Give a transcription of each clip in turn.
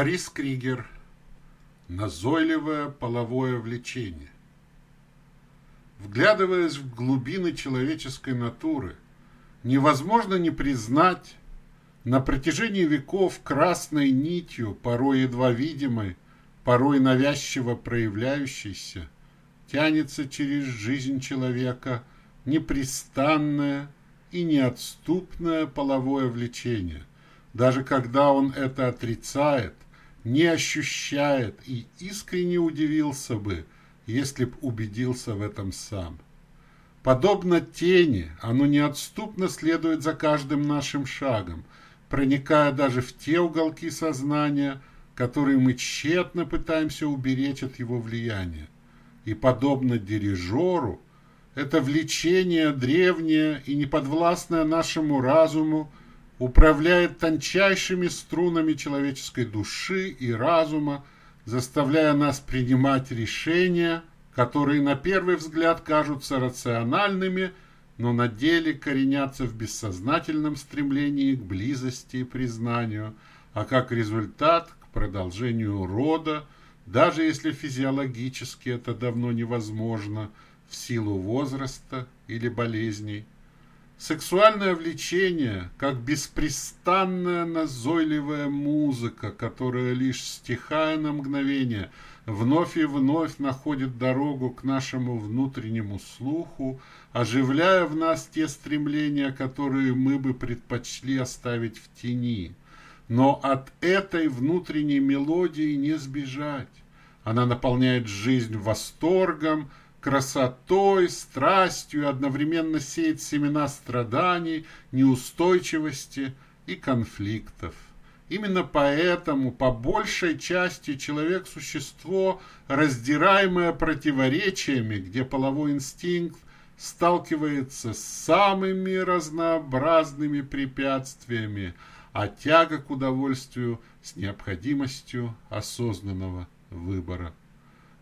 Борис Кригер. Назойливое половое влечение. Вглядываясь в глубины человеческой натуры, невозможно не признать на протяжении веков красной нитью, порой едва видимой, порой навязчиво проявляющейся, тянется через жизнь человека непрестанное и неотступное половое влечение, даже когда он это отрицает, не ощущает и искренне удивился бы, если б убедился в этом сам. Подобно тени, оно неотступно следует за каждым нашим шагом, проникая даже в те уголки сознания, которые мы тщетно пытаемся уберечь от его влияния. И подобно дирижеру, это влечение древнее и неподвластное нашему разуму управляет тончайшими струнами человеческой души и разума, заставляя нас принимать решения, которые на первый взгляд кажутся рациональными, но на деле коренятся в бессознательном стремлении к близости и признанию, а как результат к продолжению рода, даже если физиологически это давно невозможно в силу возраста или болезней. Сексуальное влечение, как беспрестанная назойливая музыка, которая лишь стихая на мгновение, вновь и вновь находит дорогу к нашему внутреннему слуху, оживляя в нас те стремления, которые мы бы предпочли оставить в тени. Но от этой внутренней мелодии не сбежать. Она наполняет жизнь восторгом, красотой, страстью одновременно сеет семена страданий, неустойчивости и конфликтов. Именно поэтому, по большей части, человек – существо, раздираемое противоречиями, где половой инстинкт сталкивается с самыми разнообразными препятствиями, а тяга к удовольствию с необходимостью осознанного выбора.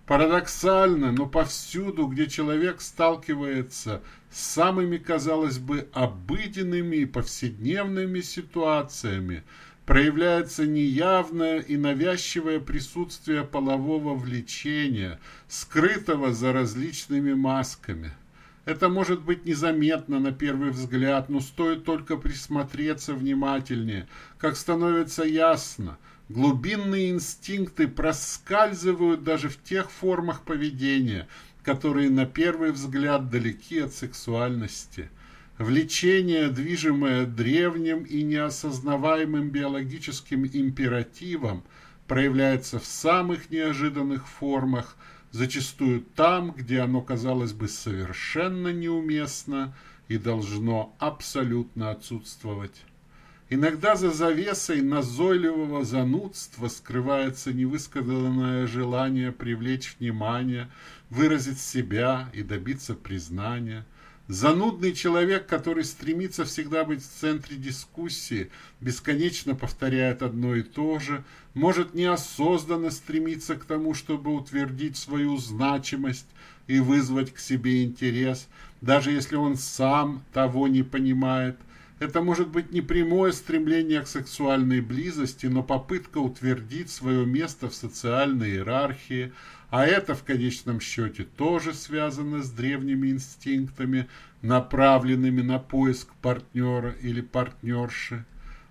Парадоксально, но повсюду, где человек сталкивается с самыми, казалось бы, обыденными и повседневными ситуациями, проявляется неявное и навязчивое присутствие полового влечения, скрытого за различными масками. Это может быть незаметно на первый взгляд, но стоит только присмотреться внимательнее, как становится ясно – Глубинные инстинкты проскальзывают даже в тех формах поведения, которые на первый взгляд далеки от сексуальности. Влечение, движимое древним и неосознаваемым биологическим императивом, проявляется в самых неожиданных формах, зачастую там, где оно, казалось бы, совершенно неуместно и должно абсолютно отсутствовать. Иногда за завесой назойливого занудства скрывается невысказанное желание привлечь внимание, выразить себя и добиться признания. Занудный человек, который стремится всегда быть в центре дискуссии, бесконечно повторяет одно и то же, может неосознанно стремиться к тому, чтобы утвердить свою значимость и вызвать к себе интерес, даже если он сам того не понимает – это может быть не прямое стремление к сексуальной близости, но попытка утвердить свое место в социальной иерархии, а это в конечном счете тоже связано с древними инстинктами, направленными на поиск партнера или партнерши.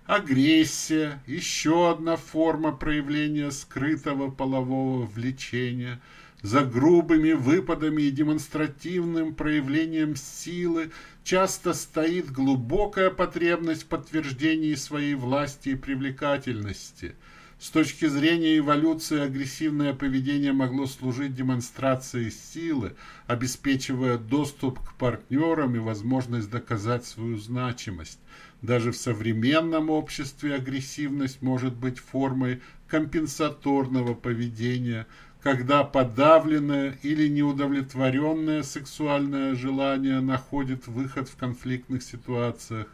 Агрессия – еще одна форма проявления скрытого полового влечения – за грубыми выпадами и демонстративным проявлением силы часто стоит глубокая потребность в подтверждении своей власти и привлекательности. С точки зрения эволюции агрессивное поведение могло служить демонстрацией силы, обеспечивая доступ к партнерам и возможность доказать свою значимость. Даже в современном обществе агрессивность может быть формой компенсаторного поведения – когда подавленное или неудовлетворенное сексуальное желание находит выход в конфликтных ситуациях.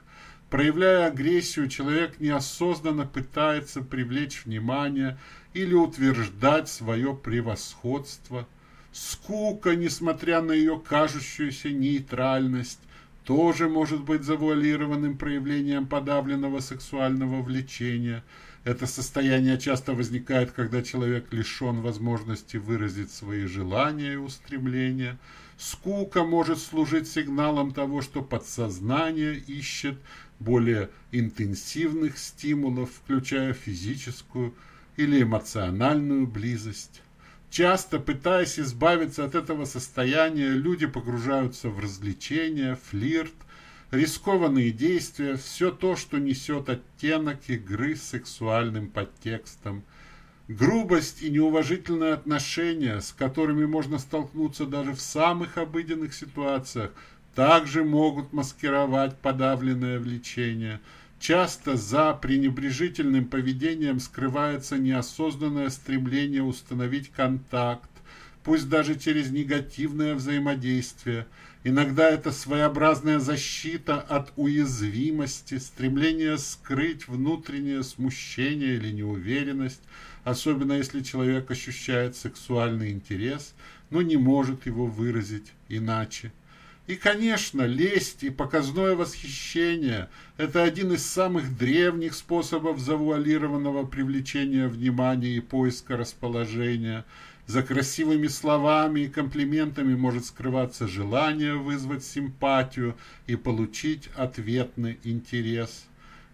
Проявляя агрессию, человек неосознанно пытается привлечь внимание или утверждать свое превосходство. Скука, несмотря на ее кажущуюся нейтральность, тоже может быть завуалированным проявлением подавленного сексуального влечения – Это состояние часто возникает, когда человек лишен возможности выразить свои желания и устремления. Скука может служить сигналом того, что подсознание ищет более интенсивных стимулов, включая физическую или эмоциональную близость. Часто, пытаясь избавиться от этого состояния, люди погружаются в развлечения, флирт, рискованные действия, все то, что несет оттенок игры с сексуальным подтекстом, грубость и неуважительное отношение, с которыми можно столкнуться даже в самых обыденных ситуациях, также могут маскировать подавленное влечение. Часто за пренебрежительным поведением скрывается неосознанное стремление установить контакт, пусть даже через негативное взаимодействие – Иногда это своеобразная защита от уязвимости, стремление скрыть внутреннее смущение или неуверенность, особенно если человек ощущает сексуальный интерес, но не может его выразить иначе. И, конечно, лесть и показное восхищение – это один из самых древних способов завуалированного привлечения внимания и поиска расположения – за красивыми словами и комплиментами может скрываться желание вызвать симпатию и получить ответный интерес.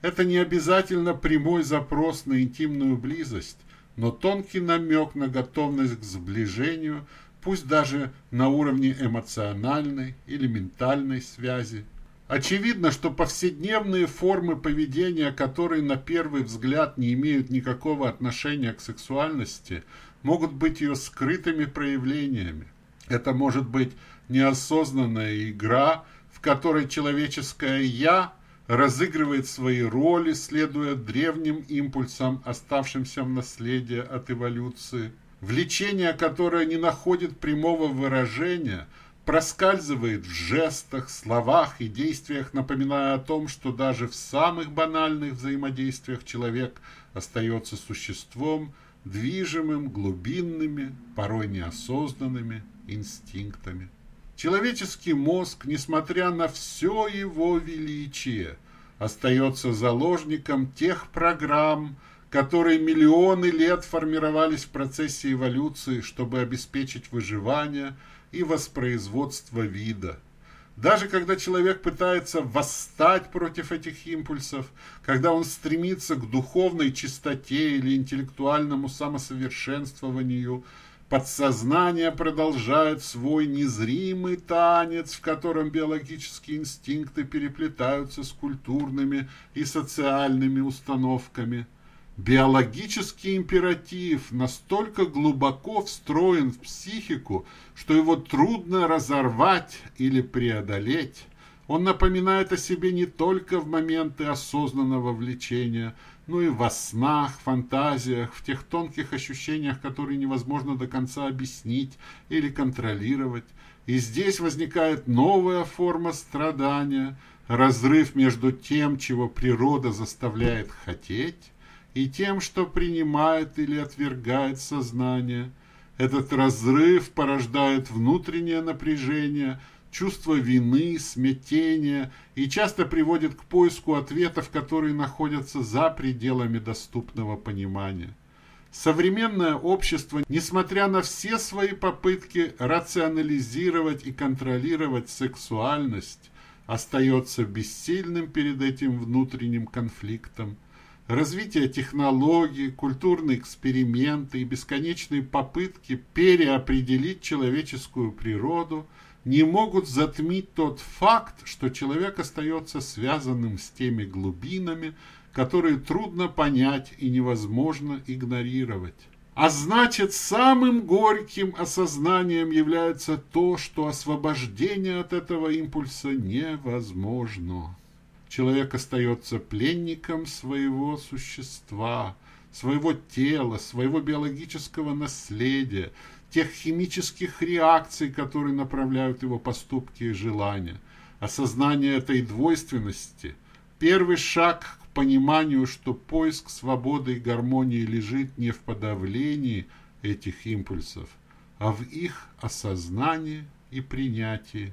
Это не обязательно прямой запрос на интимную близость, но тонкий намек на готовность к сближению, пусть даже на уровне эмоциональной или ментальной связи. Очевидно, что повседневные формы поведения, которые на первый взгляд не имеют никакого отношения к сексуальности – могут быть ее скрытыми проявлениями. Это может быть неосознанная игра, в которой человеческое «я» разыгрывает свои роли, следуя древним импульсам, оставшимся в наследии от эволюции. Влечение, которое не находит прямого выражения, проскальзывает в жестах, словах и действиях, напоминая о том, что даже в самых банальных взаимодействиях человек остается существом, движимым глубинными, порой неосознанными инстинктами. Человеческий мозг, несмотря на все его величие, остается заложником тех программ, которые миллионы лет формировались в процессе эволюции, чтобы обеспечить выживание и воспроизводство вида – даже когда человек пытается восстать против этих импульсов, когда он стремится к духовной чистоте или интеллектуальному самосовершенствованию, подсознание продолжает свой незримый танец, в котором биологические инстинкты переплетаются с культурными и социальными установками – Биологический императив настолько глубоко встроен в психику, что его трудно разорвать или преодолеть. Он напоминает о себе не только в моменты осознанного влечения, но и во снах, фантазиях, в тех тонких ощущениях, которые невозможно до конца объяснить или контролировать. И здесь возникает новая форма страдания, разрыв между тем, чего природа заставляет хотеть, и тем, что принимает или отвергает сознание. Этот разрыв порождает внутреннее напряжение, чувство вины, смятения и часто приводит к поиску ответов, которые находятся за пределами доступного понимания. Современное общество, несмотря на все свои попытки рационализировать и контролировать сексуальность, остается бессильным перед этим внутренним конфликтом – развитие технологий, культурные эксперименты и бесконечные попытки переопределить человеческую природу не могут затмить тот факт, что человек остается связанным с теми глубинами, которые трудно понять и невозможно игнорировать. А значит, самым горьким осознанием является то, что освобождение от этого импульса невозможно человек остается пленником своего существа, своего тела, своего биологического наследия, тех химических реакций, которые направляют его поступки и желания. Осознание этой двойственности – первый шаг к пониманию, что поиск свободы и гармонии лежит не в подавлении этих импульсов, а в их осознании и принятии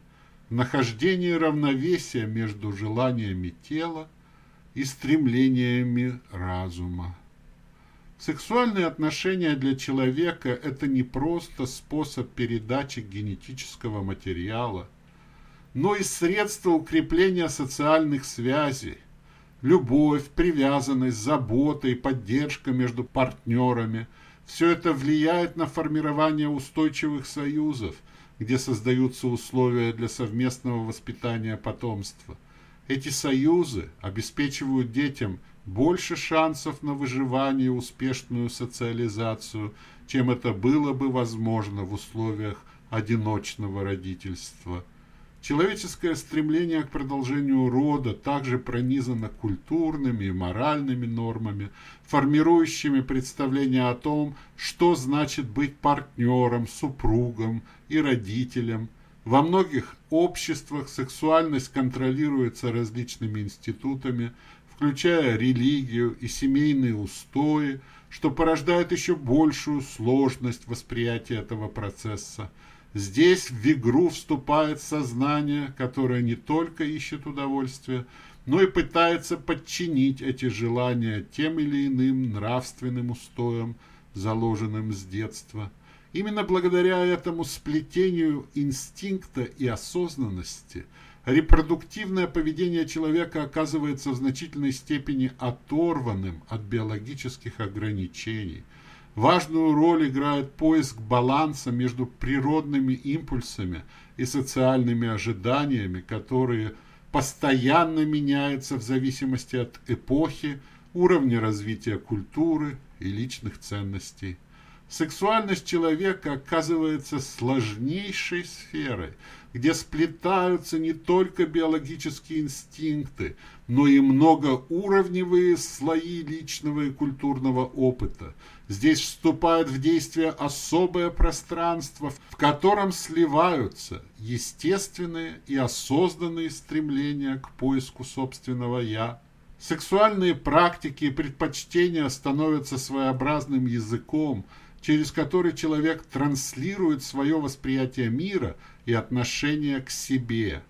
нахождение равновесия между желаниями тела и стремлениями разума. Сексуальные отношения для человека – это не просто способ передачи генетического материала, но и средство укрепления социальных связей, любовь, привязанность, забота и поддержка между партнерами – все это влияет на формирование устойчивых союзов, где создаются условия для совместного воспитания потомства. Эти союзы обеспечивают детям больше шансов на выживание и успешную социализацию, чем это было бы возможно в условиях одиночного родительства. Человеческое стремление к продолжению рода также пронизано культурными и моральными нормами, формирующими представление о том, что значит быть партнером, супругом и родителем. Во многих обществах сексуальность контролируется различными институтами, включая религию и семейные устои, что порождает еще большую сложность восприятия этого процесса. Здесь в игру вступает сознание, которое не только ищет удовольствия, но и пытается подчинить эти желания тем или иным нравственным устоям, заложенным с детства. Именно благодаря этому сплетению инстинкта и осознанности – репродуктивное поведение человека оказывается в значительной степени оторванным от биологических ограничений. Важную роль играет поиск баланса между природными импульсами и социальными ожиданиями, которые постоянно меняются в зависимости от эпохи, уровня развития культуры и личных ценностей. Сексуальность человека оказывается сложнейшей сферой, где сплетаются не только биологические инстинкты, но и многоуровневые слои личного и культурного опыта. Здесь вступает в действие особое пространство, в котором сливаются естественные и осознанные стремления к поиску собственного «я», Сексуальные практики и предпочтения становятся своеобразным языком – через который человек транслирует свое восприятие мира и отношение к себе.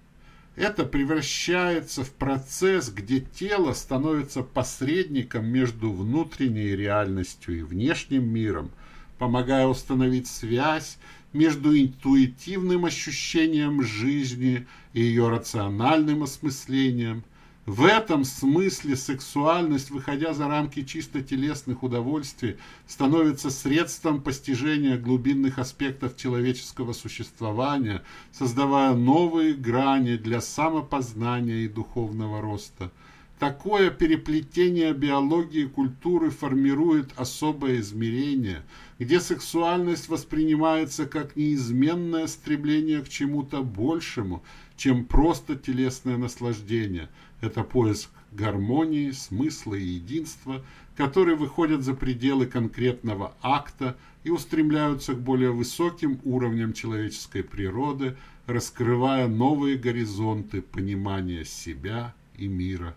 Это превращается в процесс, где тело становится посредником между внутренней реальностью и внешним миром, помогая установить связь между интуитивным ощущением жизни и ее рациональным осмыслением – в этом смысле сексуальность, выходя за рамки чисто телесных удовольствий, становится средством постижения глубинных аспектов человеческого существования, создавая новые грани для самопознания и духовного роста. Такое переплетение биологии и культуры формирует особое измерение, где сексуальность воспринимается как неизменное стремление к чему-то большему, чем просто телесное наслаждение – это поиск гармонии, смысла и единства, которые выходят за пределы конкретного акта и устремляются к более высоким уровням человеческой природы, раскрывая новые горизонты понимания себя и мира.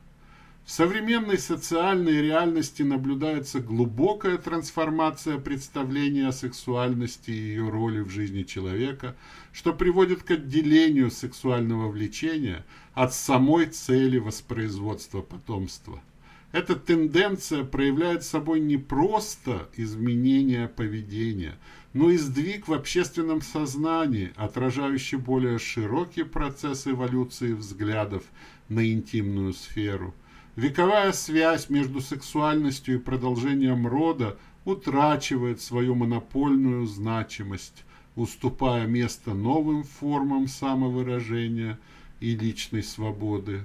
В современной социальной реальности наблюдается глубокая трансформация представления о сексуальности и ее роли в жизни человека, что приводит к отделению сексуального влечения от самой цели воспроизводства потомства. Эта тенденция проявляет собой не просто изменение поведения, но и сдвиг в общественном сознании, отражающий более широкий процесс эволюции взглядов на интимную сферу – Вековая связь между сексуальностью и продолжением рода утрачивает свою монопольную значимость, уступая место новым формам самовыражения и личной свободы.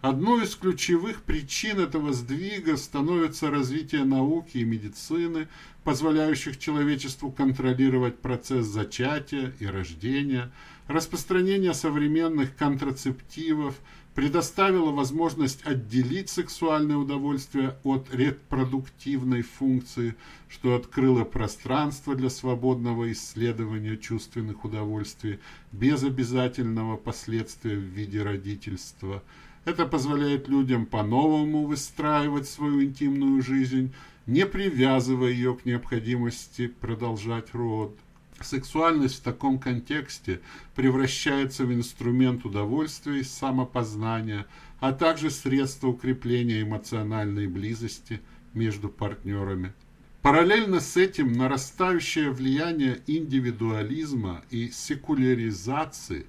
Одной из ключевых причин этого сдвига становится развитие науки и медицины, позволяющих человечеству контролировать процесс зачатия и рождения, распространение современных контрацептивов, предоставила возможность отделить сексуальное удовольствие от репродуктивной функции, что открыло пространство для свободного исследования чувственных удовольствий без обязательного последствия в виде родительства. Это позволяет людям по-новому выстраивать свою интимную жизнь, не привязывая ее к необходимости продолжать род. Сексуальность в таком контексте превращается в инструмент удовольствия и самопознания, а также средство укрепления эмоциональной близости между партнерами. Параллельно с этим нарастающее влияние индивидуализма и секуляризации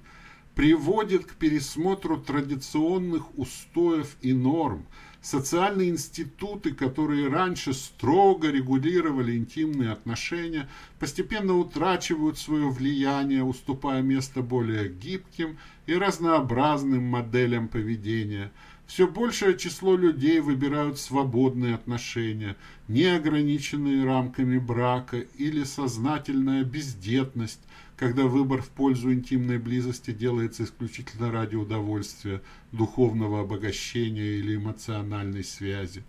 приводит к пересмотру традиционных устоев и норм, социальные институты, которые раньше строго регулировали интимные отношения, постепенно утрачивают свое влияние, уступая место более гибким и разнообразным моделям поведения – все большее число людей выбирают свободные отношения, не ограниченные рамками брака или сознательная бездетность, когда выбор в пользу интимной близости делается исключительно ради удовольствия, духовного обогащения или эмоциональной связи.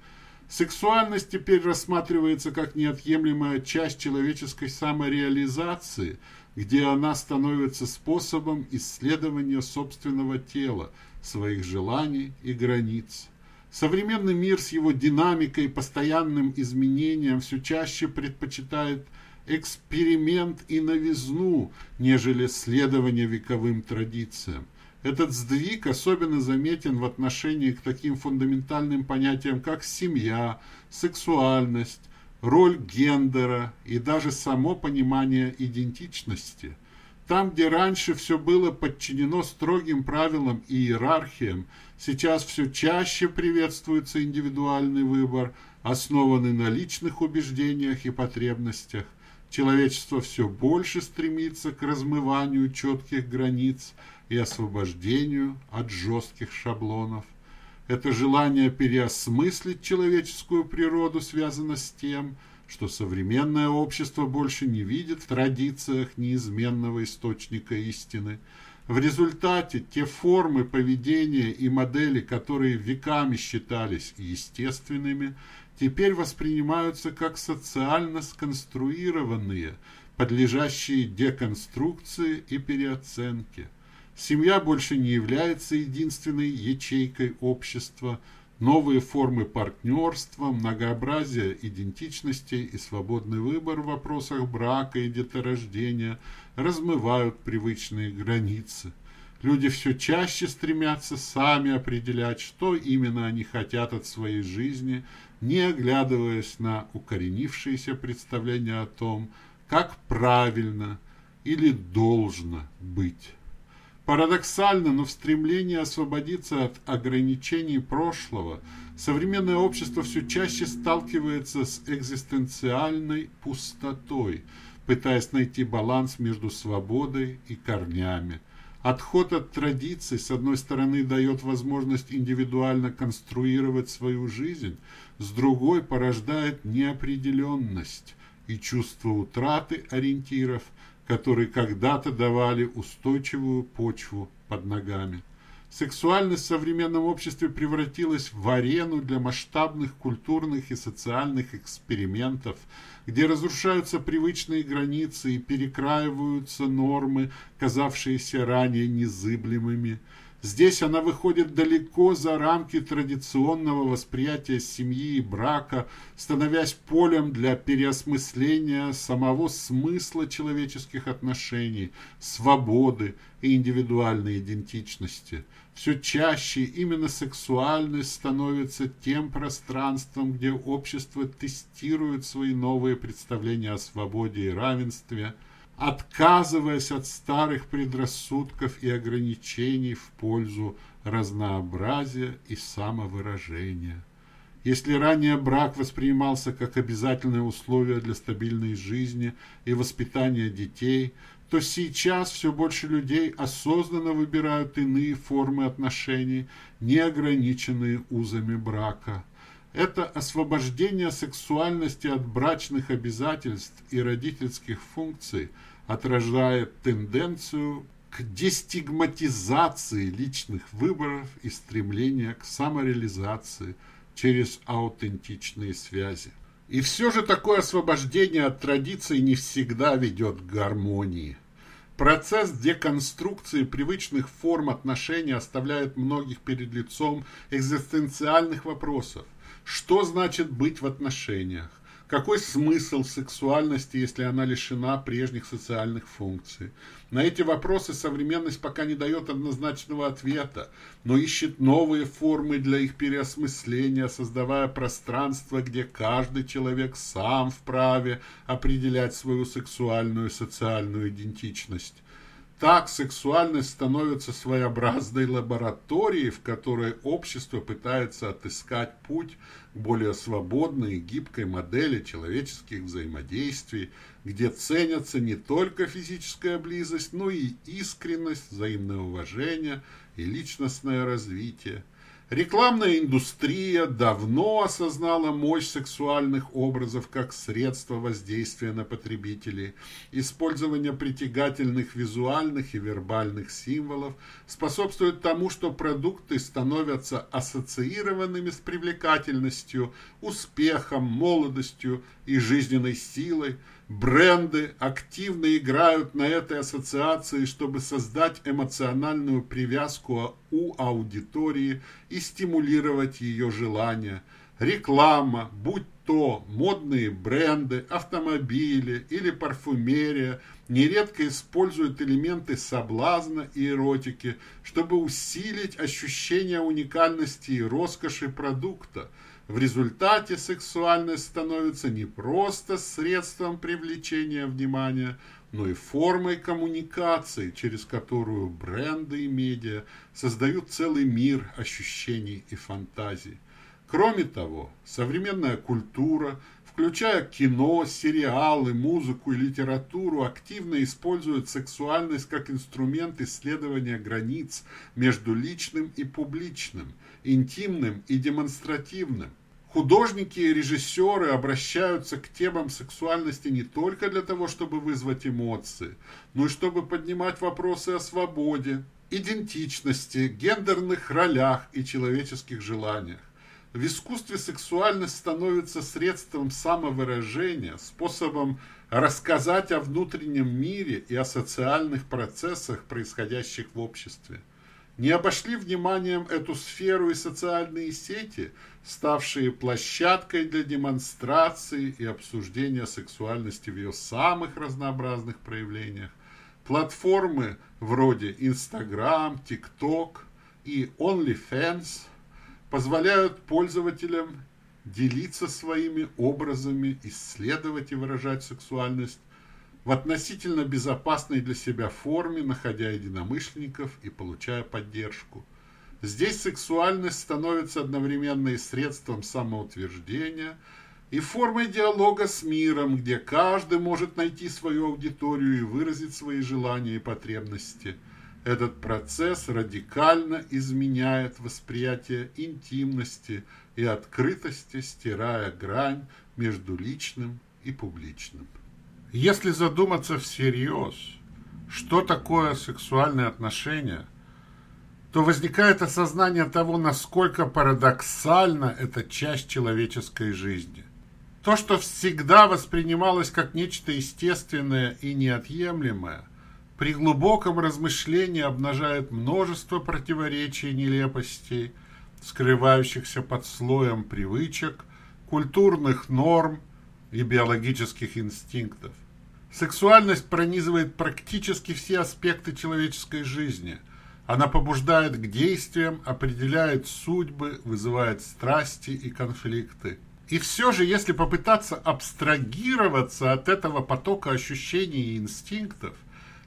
Сексуальность теперь рассматривается как неотъемлемая часть человеческой самореализации, где она становится способом исследования собственного тела – своих желаний и границ. Современный мир с его динамикой и постоянным изменением все чаще предпочитает эксперимент и новизну, нежели следование вековым традициям. Этот сдвиг особенно заметен в отношении к таким фундаментальным понятиям, как семья, сексуальность, роль гендера и даже само понимание идентичности – там, где раньше все было подчинено строгим правилам и иерархиям, сейчас все чаще приветствуется индивидуальный выбор, основанный на личных убеждениях и потребностях. Человечество все больше стремится к размыванию четких границ и освобождению от жестких шаблонов. Это желание переосмыслить человеческую природу связано с тем, что современное общество больше не видит в традициях неизменного источника истины. В результате те формы поведения и модели, которые веками считались естественными, теперь воспринимаются как социально сконструированные, подлежащие деконструкции и переоценке. Семья больше не является единственной ячейкой общества – Новые формы партнерства, многообразие идентичностей и свободный выбор в вопросах брака и деторождения размывают привычные границы. Люди все чаще стремятся сами определять, что именно они хотят от своей жизни, не оглядываясь на укоренившиеся представления о том, как правильно или должно быть. Парадоксально, но в стремлении освободиться от ограничений прошлого современное общество все чаще сталкивается с экзистенциальной пустотой, пытаясь найти баланс между свободой и корнями. Отход от традиций, с одной стороны, дает возможность индивидуально конструировать свою жизнь, с другой порождает неопределенность и чувство утраты ориентиров – которые когда-то давали устойчивую почву под ногами. Сексуальность в современном обществе превратилась в арену для масштабных культурных и социальных экспериментов, где разрушаются привычные границы и перекраиваются нормы, казавшиеся ранее незыблемыми – Здесь она выходит далеко за рамки традиционного восприятия семьи и брака, становясь полем для переосмысления самого смысла человеческих отношений, свободы и индивидуальной идентичности. Все чаще именно сексуальность становится тем пространством, где общество тестирует свои новые представления о свободе и равенстве – отказываясь от старых предрассудков и ограничений в пользу разнообразия и самовыражения. Если ранее брак воспринимался как обязательное условие для стабильной жизни и воспитания детей, то сейчас все больше людей осознанно выбирают иные формы отношений, не ограниченные узами брака. Это освобождение сексуальности от брачных обязательств и родительских функций – отражает тенденцию к дестигматизации личных выборов и стремления к самореализации через аутентичные связи. И все же такое освобождение от традиций не всегда ведет к гармонии. Процесс деконструкции привычных форм отношений оставляет многих перед лицом экзистенциальных вопросов. Что значит быть в отношениях? Какой смысл сексуальности, если она лишена прежних социальных функций? На эти вопросы современность пока не дает однозначного ответа, но ищет новые формы для их переосмысления, создавая пространство, где каждый человек сам вправе определять свою сексуальную и социальную идентичность. Так сексуальность становится своеобразной лабораторией, в которой общество пытается отыскать путь более свободной и гибкой модели человеческих взаимодействий, где ценятся не только физическая близость, но и искренность, взаимное уважение и личностное развитие – Рекламная индустрия давно осознала мощь сексуальных образов как средство воздействия на потребителей. Использование притягательных визуальных и вербальных символов способствует тому, что продукты становятся ассоциированными с привлекательностью, успехом, молодостью и жизненной силой – Бренды активно играют на этой ассоциации, чтобы создать эмоциональную привязку у аудитории и стимулировать ее желания. Реклама, будь то модные бренды, автомобили или парфюмерия, нередко используют элементы соблазна и эротики, чтобы усилить ощущение уникальности и роскоши продукта – в результате сексуальность становится не просто средством привлечения внимания, но и формой коммуникации, через которую бренды и медиа создают целый мир ощущений и фантазий. Кроме того, современная культура, включая кино, сериалы, музыку и литературу, активно использует сексуальность как инструмент исследования границ между личным и публичным – интимным и демонстративным. Художники и режиссеры обращаются к темам сексуальности не только для того, чтобы вызвать эмоции, но и чтобы поднимать вопросы о свободе, идентичности, гендерных ролях и человеческих желаниях. В искусстве сексуальность становится средством самовыражения, способом рассказать о внутреннем мире и о социальных процессах, происходящих в обществе. Не обошли вниманием эту сферу и социальные сети, ставшие площадкой для демонстрации и обсуждения сексуальности в ее самых разнообразных проявлениях. Платформы вроде Instagram, TikTok и OnlyFans позволяют пользователям делиться своими образами, исследовать и выражать сексуальность в относительно безопасной для себя форме, находя единомышленников и получая поддержку. Здесь сексуальность становится одновременно и средством самоутверждения, и формой диалога с миром, где каждый может найти свою аудиторию и выразить свои желания и потребности. Этот процесс радикально изменяет восприятие интимности и открытости, стирая грань между личным и публичным. Если задуматься всерьез, что такое сексуальные отношения, то возникает осознание того, насколько парадоксальна эта часть человеческой жизни. То, что всегда воспринималось как нечто естественное и неотъемлемое, при глубоком размышлении обнажает множество противоречий и нелепостей, скрывающихся под слоем привычек, культурных норм и биологических инстинктов. Сексуальность пронизывает практически все аспекты человеческой жизни. Она побуждает к действиям, определяет судьбы, вызывает страсти и конфликты. И все же, если попытаться абстрагироваться от этого потока ощущений и инстинктов,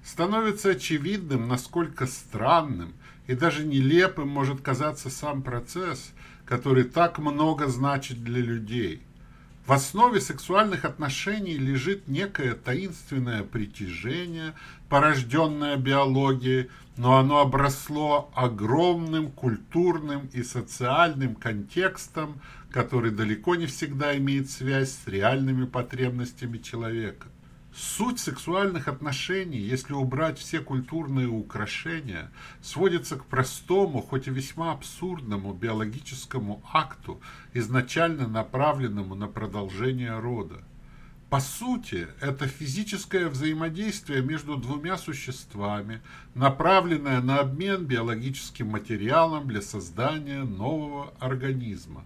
становится очевидным, насколько странным и даже нелепым может казаться сам процесс, который так много значит для людей – в основе сексуальных отношений лежит некое таинственное притяжение, порожденное биологией, но оно обросло огромным культурным и социальным контекстом, который далеко не всегда имеет связь с реальными потребностями человека. Суть сексуальных отношений, если убрать все культурные украшения, сводится к простому, хоть и весьма абсурдному биологическому акту, изначально направленному на продолжение рода. По сути, это физическое взаимодействие между двумя существами, направленное на обмен биологическим материалом для создания нового организма.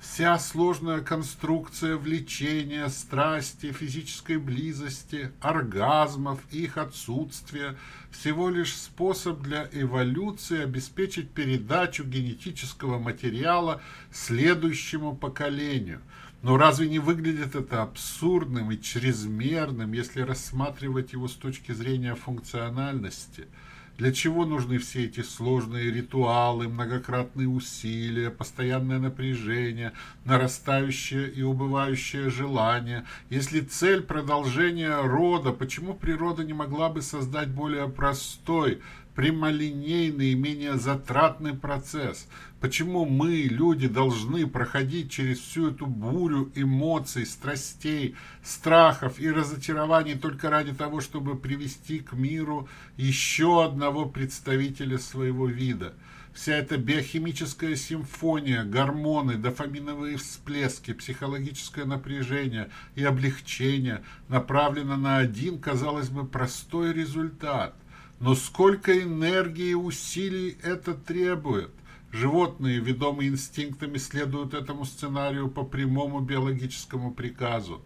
Вся сложная конструкция влечения, страсти, физической близости, оргазмов их отсутствие – всего лишь способ для эволюции обеспечить передачу генетического материала следующему поколению. Но разве не выглядит это абсурдным и чрезмерным, если рассматривать его с точки зрения функциональности – для чего нужны все эти сложные ритуалы, многократные усилия, постоянное напряжение, нарастающее и убывающее желание? Если цель продолжения рода, почему природа не могла бы создать более простой, прямолинейный и менее затратный процесс. Почему мы, люди, должны проходить через всю эту бурю эмоций, страстей, страхов и разочарований только ради того, чтобы привести к миру еще одного представителя своего вида? Вся эта биохимическая симфония, гормоны, дофаминовые всплески, психологическое напряжение и облегчение направлена на один, казалось бы, простой результат – но сколько энергии и усилий это требует? Животные, ведомые инстинктами, следуют этому сценарию по прямому биологическому приказу.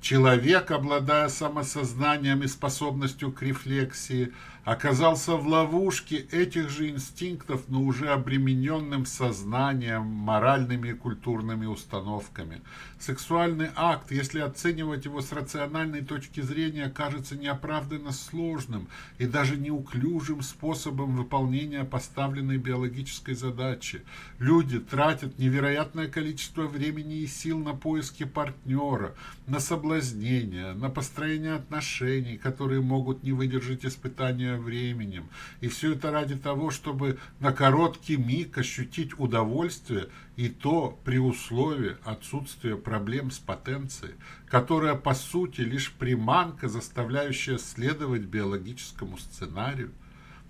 Человек, обладая самосознанием и способностью к рефлексии, оказался в ловушке этих же инстинктов, но уже обремененным сознанием, моральными и культурными установками. Сексуальный акт, если оценивать его с рациональной точки зрения, кажется неоправданно сложным и даже неуклюжим способом выполнения поставленной биологической задачи. Люди тратят невероятное количество времени и сил на поиски партнера, на соблазнение, на построение отношений, которые могут не выдержать испытания временем. И все это ради того, чтобы на короткий миг ощутить удовольствие, и то при условии отсутствия проблем с потенцией, которая по сути лишь приманка, заставляющая следовать биологическому сценарию.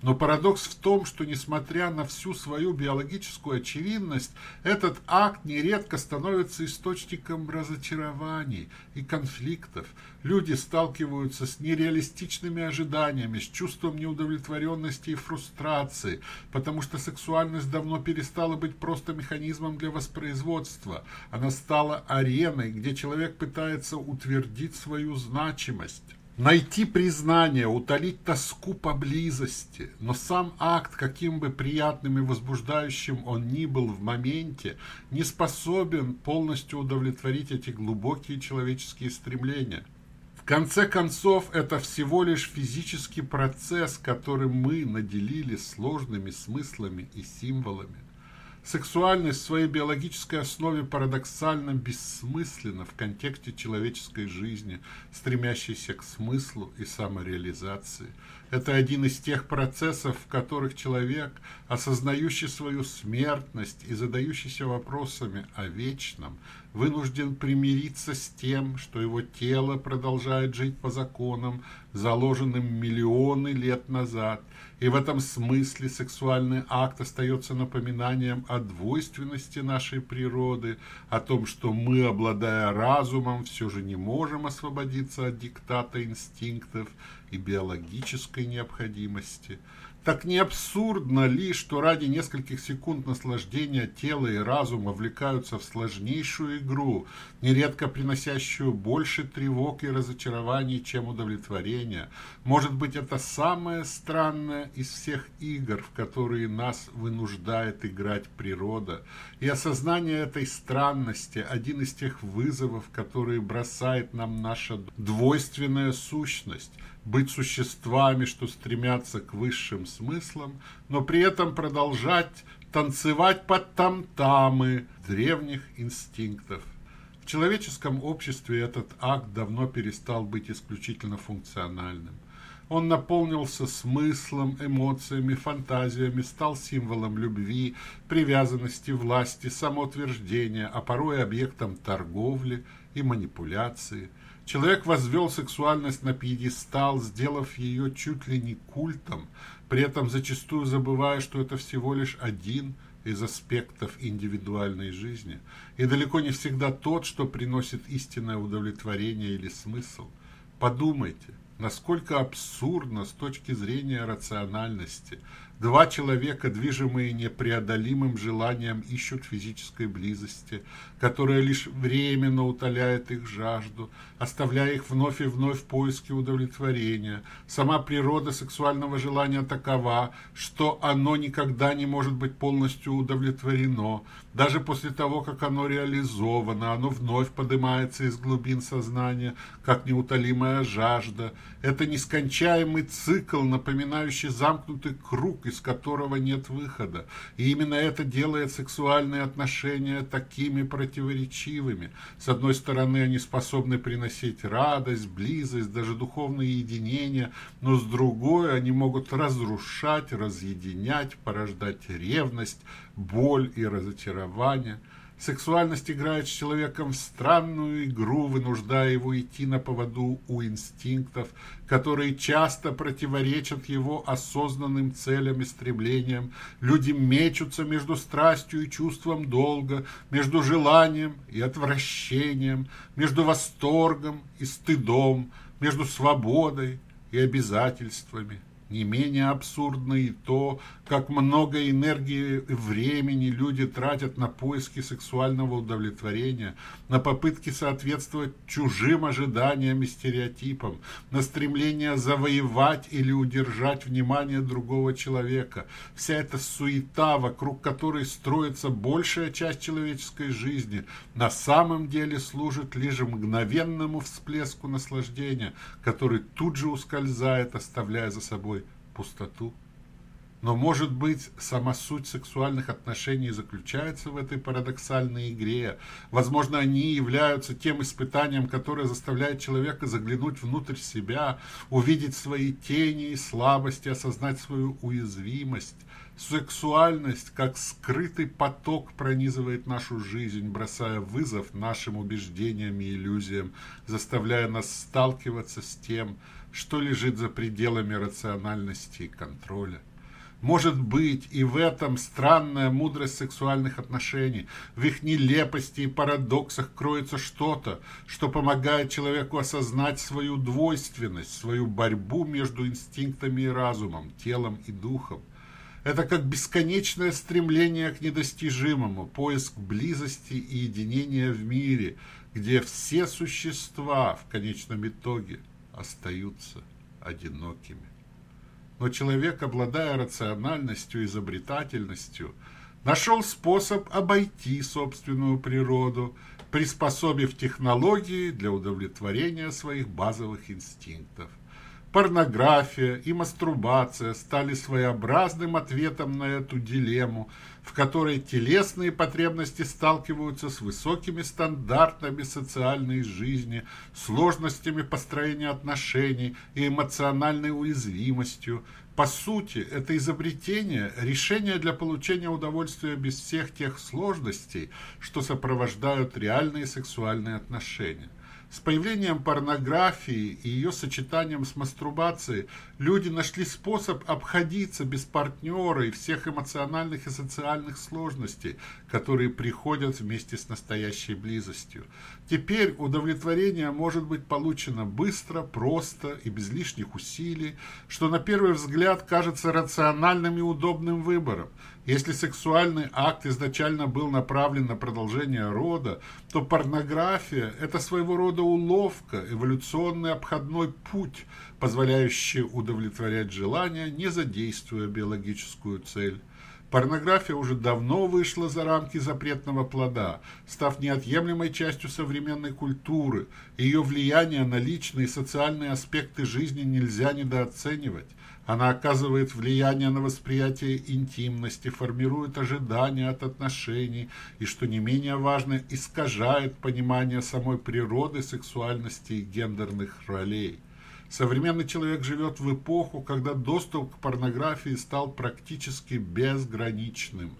Но парадокс в том, что несмотря на всю свою биологическую очевидность, этот акт нередко становится источником разочарований и конфликтов. Люди сталкиваются с нереалистичными ожиданиями, с чувством неудовлетворенности и фрустрации, потому что сексуальность давно перестала быть просто механизмом для воспроизводства. Она стала ареной, где человек пытается утвердить свою значимость найти признание, утолить тоску по близости. Но сам акт, каким бы приятным и возбуждающим он ни был в моменте, не способен полностью удовлетворить эти глубокие человеческие стремления. В конце концов, это всего лишь физический процесс, который мы наделили сложными смыслами и символами. Сексуальность в своей биологической основе парадоксально бессмысленна в контексте человеческой жизни, стремящейся к смыслу и самореализации. Это один из тех процессов, в которых человек, осознающий свою смертность и задающийся вопросами о вечном, вынужден примириться с тем, что его тело продолжает жить по законам, заложенным миллионы лет назад, и в этом смысле сексуальный акт остается напоминанием о двойственности нашей природы, о том, что мы, обладая разумом, все же не можем освободиться от диктата инстинктов и биологической необходимости – так не абсурдно ли, что ради нескольких секунд наслаждения тело и разум вовлекаются в сложнейшую игру, нередко приносящую больше тревог и разочарований, чем удовлетворения? Может быть, это самое странное из всех игр, в которые нас вынуждает играть природа. И осознание этой странности – один из тех вызовов, которые бросает нам наша двойственная сущность – быть существами, что стремятся к высшим смыслам, но при этом продолжать танцевать под там-тамы древних инстинктов. В человеческом обществе этот акт давно перестал быть исключительно функциональным. Он наполнился смыслом, эмоциями, фантазиями, стал символом любви, привязанности, власти, самоутверждения, а порой объектом торговли и манипуляции – Человек возвел сексуальность на пьедестал, сделав ее чуть ли не культом, при этом зачастую забывая, что это всего лишь один из аспектов индивидуальной жизни, и далеко не всегда тот, что приносит истинное удовлетворение или смысл. Подумайте, насколько абсурдно с точки зрения рациональности. Два человека, движимые непреодолимым желанием, ищут физической близости, которая лишь временно утоляет их жажду, оставляя их вновь и вновь в поиске удовлетворения. Сама природа сексуального желания такова, что оно никогда не может быть полностью удовлетворено. Даже после того, как оно реализовано, оно вновь поднимается из глубин сознания, как неутолимая жажда. Это нескончаемый цикл, напоминающий замкнутый круг, из которого нет выхода. И именно это делает сексуальные отношения такими противоречивыми. С одной стороны, они способны приносить радость, близость, даже духовное единение, но с другой они могут разрушать, разъединять, порождать ревность, боль и разочарование – Сексуальность играет с человеком странную игру, вынуждая его идти на поводу у инстинктов, которые часто противоречат его осознанным целям и стремлениям. Люди мечутся между страстью и чувством долга, между желанием и отвращением, между восторгом и стыдом, между свободой и обязательствами. Не менее абсурдно и то, как много энергии и времени люди тратят на поиски сексуального удовлетворения, на попытки соответствовать чужим ожиданиям и стереотипам, на стремление завоевать или удержать внимание другого человека. Вся эта суета, вокруг которой строится большая часть человеческой жизни, на самом деле служит лишь мгновенному всплеску наслаждения, который тут же ускользает, оставляя за собой пустоту. Но, может быть, сама суть сексуальных отношений заключается в этой парадоксальной игре. Возможно, они являются тем испытанием, которое заставляет человека заглянуть внутрь себя, увидеть свои тени и слабости, осознать свою уязвимость. Сексуальность, как скрытый поток, пронизывает нашу жизнь, бросая вызов нашим убеждениям и иллюзиям, заставляя нас сталкиваться с тем, что лежит за пределами рациональности и контроля. Может быть, и в этом странная мудрость сексуальных отношений, в их нелепости и парадоксах кроется что-то, что помогает человеку осознать свою двойственность, свою борьбу между инстинктами и разумом, телом и духом. Это как бесконечное стремление к недостижимому, поиск близости и единения в мире, где все существа в конечном итоге – остаются одинокими. Но человек, обладая рациональностью, изобретательностью, нашел способ обойти собственную природу, приспособив технологии для удовлетворения своих базовых инстинктов. Порнография и мастурбация стали своеобразным ответом на эту дилемму, в которой телесные потребности сталкиваются с высокими стандартами социальной жизни, сложностями построения отношений и эмоциональной уязвимостью. По сути, это изобретение – решение для получения удовольствия без всех тех сложностей, что сопровождают реальные сексуальные отношения. С появлением порнографии и ее сочетанием с мастурбацией люди нашли способ обходиться без партнера и всех эмоциональных и социальных сложностей, которые приходят вместе с настоящей близостью. Теперь удовлетворение может быть получено быстро, просто и без лишних усилий, что на первый взгляд кажется рациональным и удобным выбором. Если сексуальный акт изначально был направлен на продолжение рода, то порнография – это своего рода уловка, эволюционный обходной путь, позволяющий удовлетворять желания, не задействуя биологическую цель. Порнография уже давно вышла за рамки запретного плода, став неотъемлемой частью современной культуры. Ее влияние на личные и социальные аспекты жизни нельзя недооценивать. Она оказывает влияние на восприятие интимности, формирует ожидания от отношений и, что не менее важно, искажает понимание самой природы сексуальности и гендерных ролей. Современный человек живет в эпоху, когда доступ к порнографии стал практически безграничным.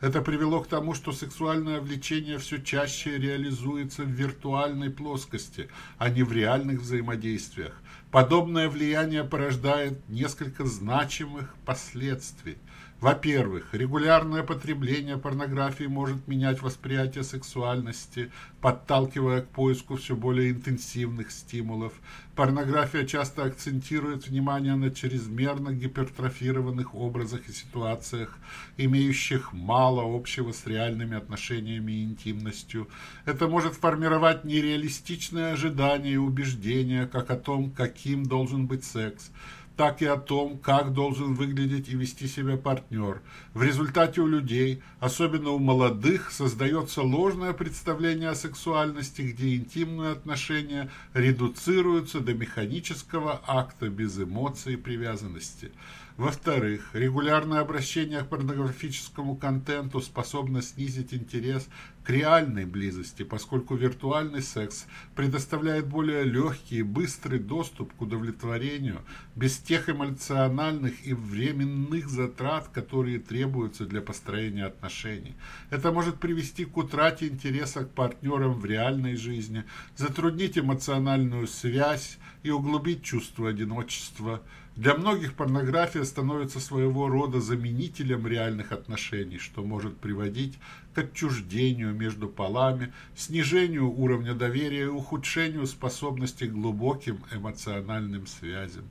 Это привело к тому, что сексуальное влечение все чаще реализуется в виртуальной плоскости, а не в реальных взаимодействиях. Подобное влияние порождает несколько значимых последствий. Во-первых, регулярное потребление порнографии может менять восприятие сексуальности, подталкивая к поиску все более интенсивных стимулов. Порнография часто акцентирует внимание на чрезмерно гипертрофированных образах и ситуациях, имеющих мало общего с реальными отношениями и интимностью. Это может формировать нереалистичные ожидания и убеждения, как о том, каким должен быть секс – так и о том, как должен выглядеть и вести себя партнер. В результате у людей, особенно у молодых, создается ложное представление о сексуальности, где интимные отношения редуцируются до механического акта без эмоций и привязанности. Во-вторых, регулярное обращение к порнографическому контенту способно снизить интерес к реальной близости, поскольку виртуальный секс предоставляет более легкий и быстрый доступ к удовлетворению без тех эмоциональных и временных затрат, которые требуются для построения отношений. Это может привести к утрате интереса к партнерам в реальной жизни, затруднить эмоциональную связь и углубить чувство одиночества. Для многих порнография становится своего рода заменителем реальных отношений, что может приводить к отчуждению между полами, снижению уровня доверия и ухудшению способности к глубоким эмоциональным связям.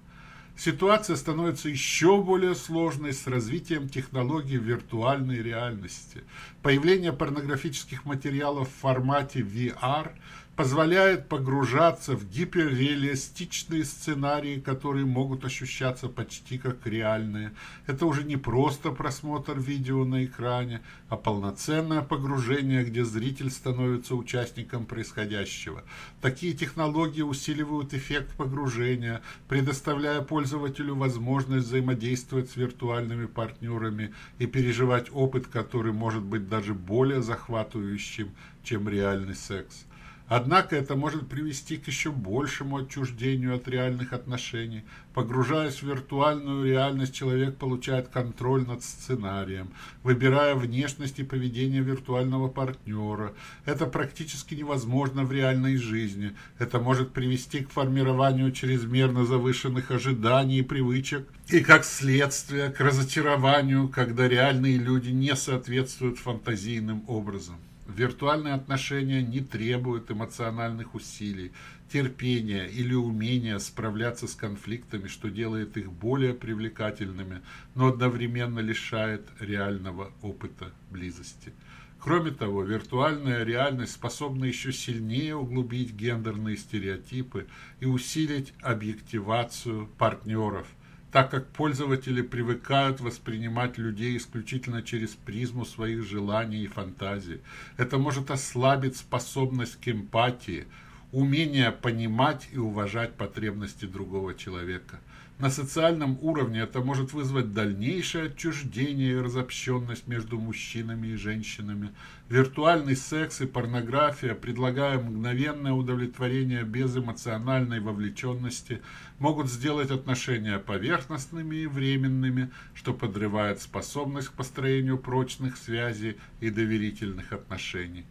Ситуация становится еще более сложной с развитием технологий виртуальной реальности. Появление порнографических материалов в формате VR – позволяет погружаться в гиперреалистичные сценарии, которые могут ощущаться почти как реальные. Это уже не просто просмотр видео на экране, а полноценное погружение, где зритель становится участником происходящего. Такие технологии усиливают эффект погружения, предоставляя пользователю возможность взаимодействовать с виртуальными партнерами и переживать опыт, который может быть даже более захватывающим, чем реальный секс. Однако это может привести к еще большему отчуждению от реальных отношений. Погружаясь в виртуальную реальность, человек получает контроль над сценарием, выбирая внешность и поведение виртуального партнера. Это практически невозможно в реальной жизни. Это может привести к формированию чрезмерно завышенных ожиданий и привычек, и как следствие к разочарованию, когда реальные люди не соответствуют фантазийным образом. Виртуальные отношения не требуют эмоциональных усилий, терпения или умения справляться с конфликтами, что делает их более привлекательными, но одновременно лишает реального опыта близости. Кроме того, виртуальная реальность способна еще сильнее углубить гендерные стереотипы и усилить объективацию партнеров – так как пользователи привыкают воспринимать людей исключительно через призму своих желаний и фантазий. Это может ослабить способность к эмпатии, умение понимать и уважать потребности другого человека. На социальном уровне это может вызвать дальнейшее отчуждение и разобщенность между мужчинами и женщинами. Виртуальный секс и порнография, предлагая мгновенное удовлетворение без эмоциональной вовлеченности, могут сделать отношения поверхностными и временными, что подрывает способность к построению прочных связей и доверительных отношений.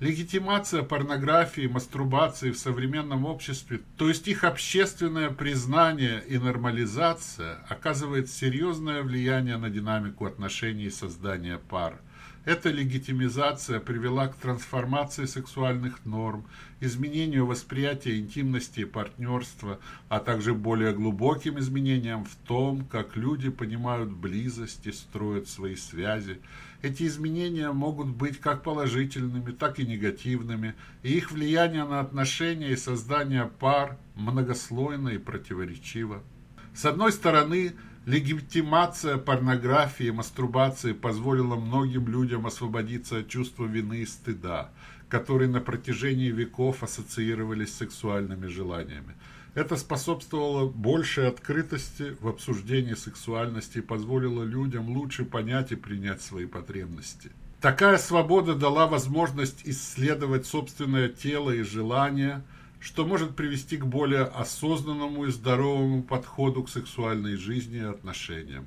Легитимация порнографии мастурбации в современном обществе, то есть их общественное признание и нормализация, оказывает серьезное влияние на динамику отношений и создания пар – эта легитимизация привела к трансформации сексуальных норм, изменению восприятия интимности и партнерства, а также более глубоким изменениям в том, как люди понимают близость и строят свои связи. Эти изменения могут быть как положительными, так и негативными, и их влияние на отношения и создание пар многослойно и противоречиво. С одной стороны, Легитимация порнографии и мастурбации позволила многим людям освободиться от чувства вины и стыда, которые на протяжении веков ассоциировались с сексуальными желаниями. Это способствовало большей открытости в обсуждении сексуальности и позволило людям лучше понять и принять свои потребности. Такая свобода дала возможность исследовать собственное тело и желания – что может привести к более осознанному и здоровому подходу к сексуальной жизни и отношениям.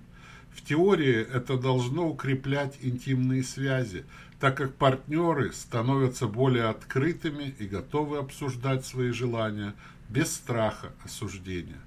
В теории это должно укреплять интимные связи, так как партнеры становятся более открытыми и готовы обсуждать свои желания без страха осуждения.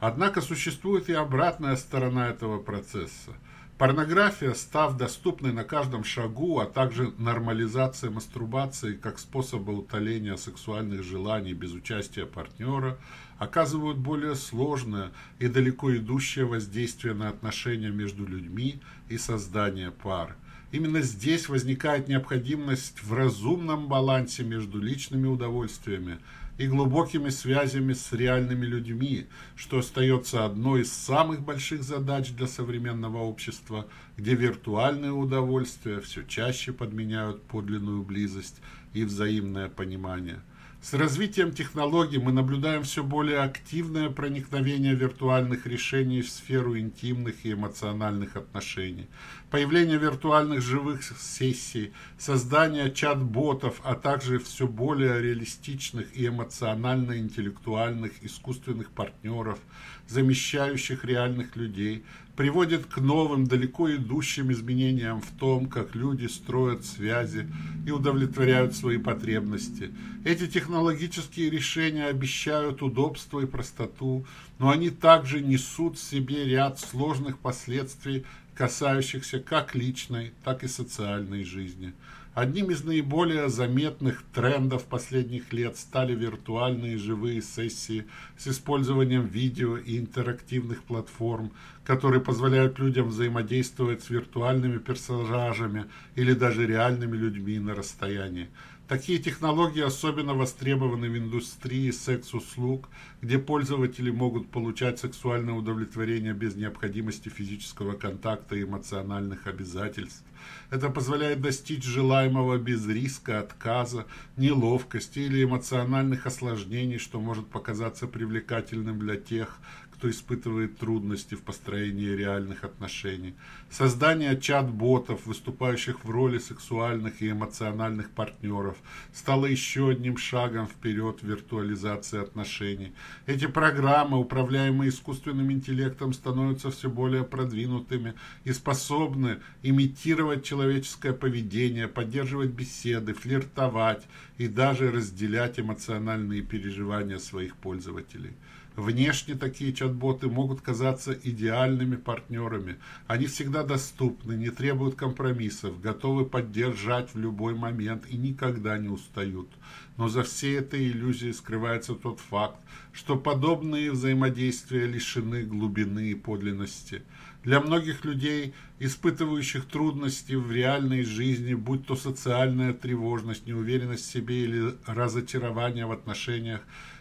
Однако существует и обратная сторона этого процесса. Порнография, став доступной на каждом шагу, а также нормализация мастурбации как способа утоления сексуальных желаний без участия партнера, оказывают более сложное и далеко идущее воздействие на отношения между людьми и создание пар. Именно здесь возникает необходимость в разумном балансе между личными удовольствиями и глубокими связями с реальными людьми, что остается одной из самых больших задач для современного общества, где виртуальные удовольствия все чаще подменяют подлинную близость и взаимное понимание. С развитием технологий мы наблюдаем все более активное проникновение виртуальных решений в сферу интимных и эмоциональных отношений. Появление виртуальных живых сессий, создание чат-ботов, а также все более реалистичных и эмоционально-интеллектуальных искусственных партнеров, замещающих реальных людей, приводит к новым, далеко идущим изменениям в том, как люди строят связи и удовлетворяют свои потребности. Эти технологические решения обещают удобство и простоту, но они также несут в себе ряд сложных последствий, касающихся как личной, так и социальной жизни. Одним из наиболее заметных трендов последних лет стали виртуальные живые сессии с использованием видео и интерактивных платформ, которые позволяют людям взаимодействовать с виртуальными персонажами или даже реальными людьми на расстоянии. Такие технологии особенно востребованы в индустрии секс-услуг, где пользователи могут получать сексуальное удовлетворение без необходимости физического контакта и эмоциональных обязательств. Это позволяет достичь желаемого без риска отказа, неловкости или эмоциональных осложнений, что может показаться привлекательным для тех, кто испытывает трудности в построении реальных отношений. Создание чат-ботов, выступающих в роли сексуальных и эмоциональных партнеров, стало еще одним шагом вперед в виртуализации отношений. Эти программы, управляемые искусственным интеллектом, становятся все более продвинутыми и способны имитировать человеческое поведение, поддерживать беседы, флиртовать и даже разделять эмоциональные переживания своих пользователей. Внешне такие чат-боты могут казаться идеальными партнерами. Они всегда доступны, не требуют компромиссов, готовы поддержать в любой момент и никогда не устают. Но за всей этой иллюзией скрывается тот факт, что подобные взаимодействия лишены глубины и подлинности. Для многих людей, испытывающих трудности в реальной жизни, будь то социальная тревожность, неуверенность в себе или разочарование в отношениях,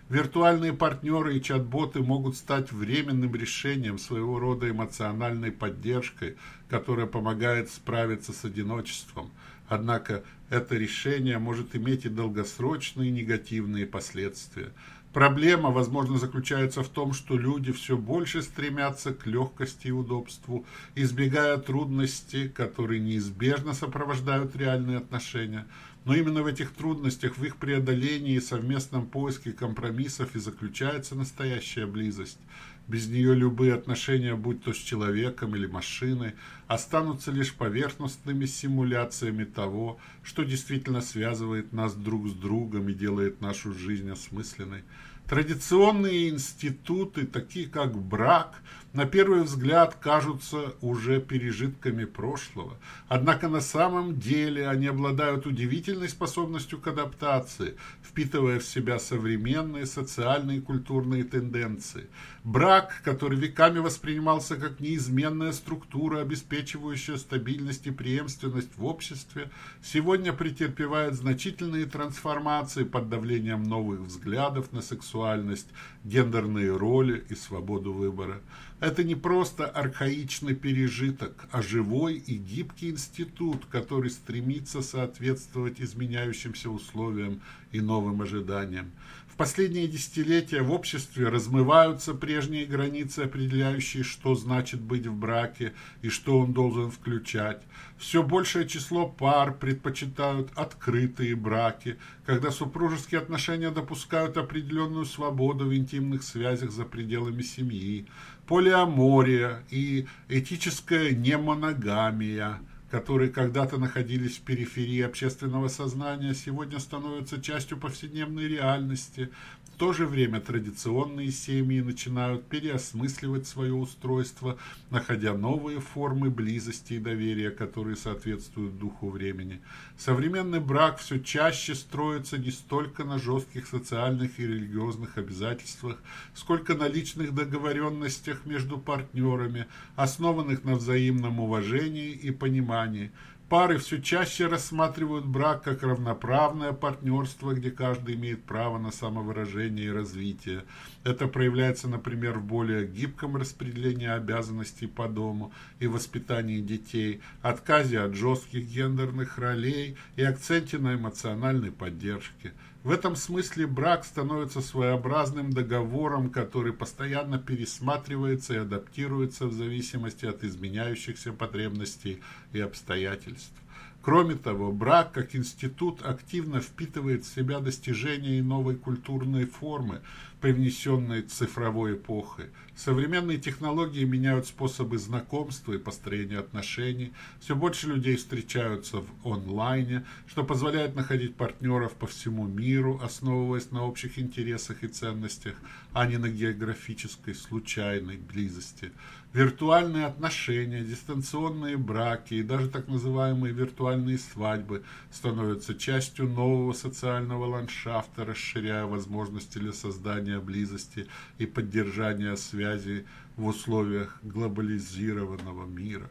Виртуальные партнеры и чат-боты могут стать временным решением своего рода эмоциональной поддержкой, которая помогает справиться с одиночеством. Однако это решение может иметь и долгосрочные негативные последствия. Проблема, возможно, заключается в том, что люди все больше стремятся к легкости и удобству, избегая трудностей, которые неизбежно сопровождают реальные отношения. Но именно в этих трудностях, в их преодолении и совместном поиске компромиссов и заключается настоящая близость. Без нее любые отношения, будь то с человеком или машиной, останутся лишь поверхностными симуляциями того, что действительно связывает нас друг с другом и делает нашу жизнь осмысленной. Традиционные институты, такие как брак, на первый взгляд кажутся уже пережитками прошлого. Однако на самом деле они обладают удивительной способностью к адаптации, впитывая в себя современные социальные и культурные тенденции. Брак, который веками воспринимался как неизменная структура, обеспечивающая стабильность и преемственность в обществе, сегодня претерпевает значительные трансформации под давлением новых взглядов на сексуальность, гендерные роли и свободу выбора. Это не просто архаичный пережиток, а живой и гибкий институт, который стремится соответствовать изменяющимся условиям и новым ожиданиям последние десятилетия в обществе размываются прежние границы, определяющие, что значит быть в браке и что он должен включать. Все большее число пар предпочитают открытые браки, когда супружеские отношения допускают определенную свободу в интимных связях за пределами семьи, полиамория и этическая немоногамия – которые когда-то находились в периферии общественного сознания, сегодня становятся частью повседневной реальности. То же время традиционные семьи начинают переосмысливать свое устройство, находя новые формы близости и доверия, которые соответствуют духу времени. Современный брак все чаще строится не столько на жестких социальных и религиозных обязательствах, сколько на личных договоренностях между партнерами, основанных на взаимном уважении и понимании – Пары все чаще рассматривают брак как равноправное партнерство, где каждый имеет право на самовыражение и развитие. Это проявляется, например, в более гибком распределении обязанностей по дому и воспитании детей, отказе от жестких гендерных ролей и акценте на эмоциональной поддержке – в этом смысле брак становится своеобразным договором, который постоянно пересматривается и адаптируется в зависимости от изменяющихся потребностей и обстоятельств. Кроме того, брак как институт активно впитывает в себя достижения и новой культурной формы, привнесенной цифровой эпохой. Современные технологии меняют способы знакомства и построения отношений. Все больше людей встречаются в онлайне, что позволяет находить партнеров по всему миру, основываясь на общих интересах и ценностях, а не на географической случайной близости. Виртуальные отношения, дистанционные браки и даже так называемые виртуальные свадьбы становятся частью нового социального ландшафта, расширяя возможности для создания близости и поддержания связи в условиях глобализированного мира.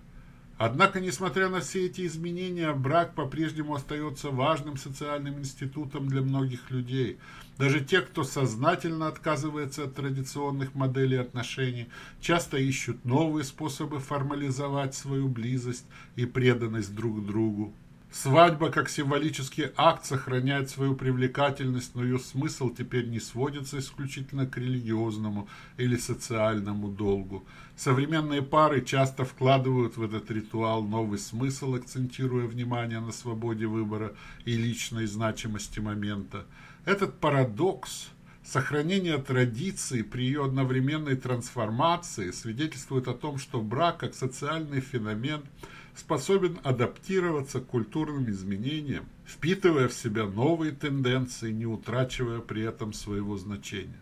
Однако, несмотря на все эти изменения, брак по-прежнему остается важным социальным институтом для многих людей. Даже те, кто сознательно отказывается от традиционных моделей отношений, часто ищут новые способы формализовать свою близость и преданность друг другу. Свадьба как символический акт сохраняет свою привлекательность, но ее смысл теперь не сводится исключительно к религиозному или социальному долгу. Современные пары часто вкладывают в этот ритуал новый смысл, акцентируя внимание на свободе выбора и личной значимости момента. Этот парадокс Сохранение традиции при ее одновременной трансформации свидетельствует о том, что брак как социальный феномен – способен адаптироваться к культурным изменениям, впитывая в себя новые тенденции, не утрачивая при этом своего значения.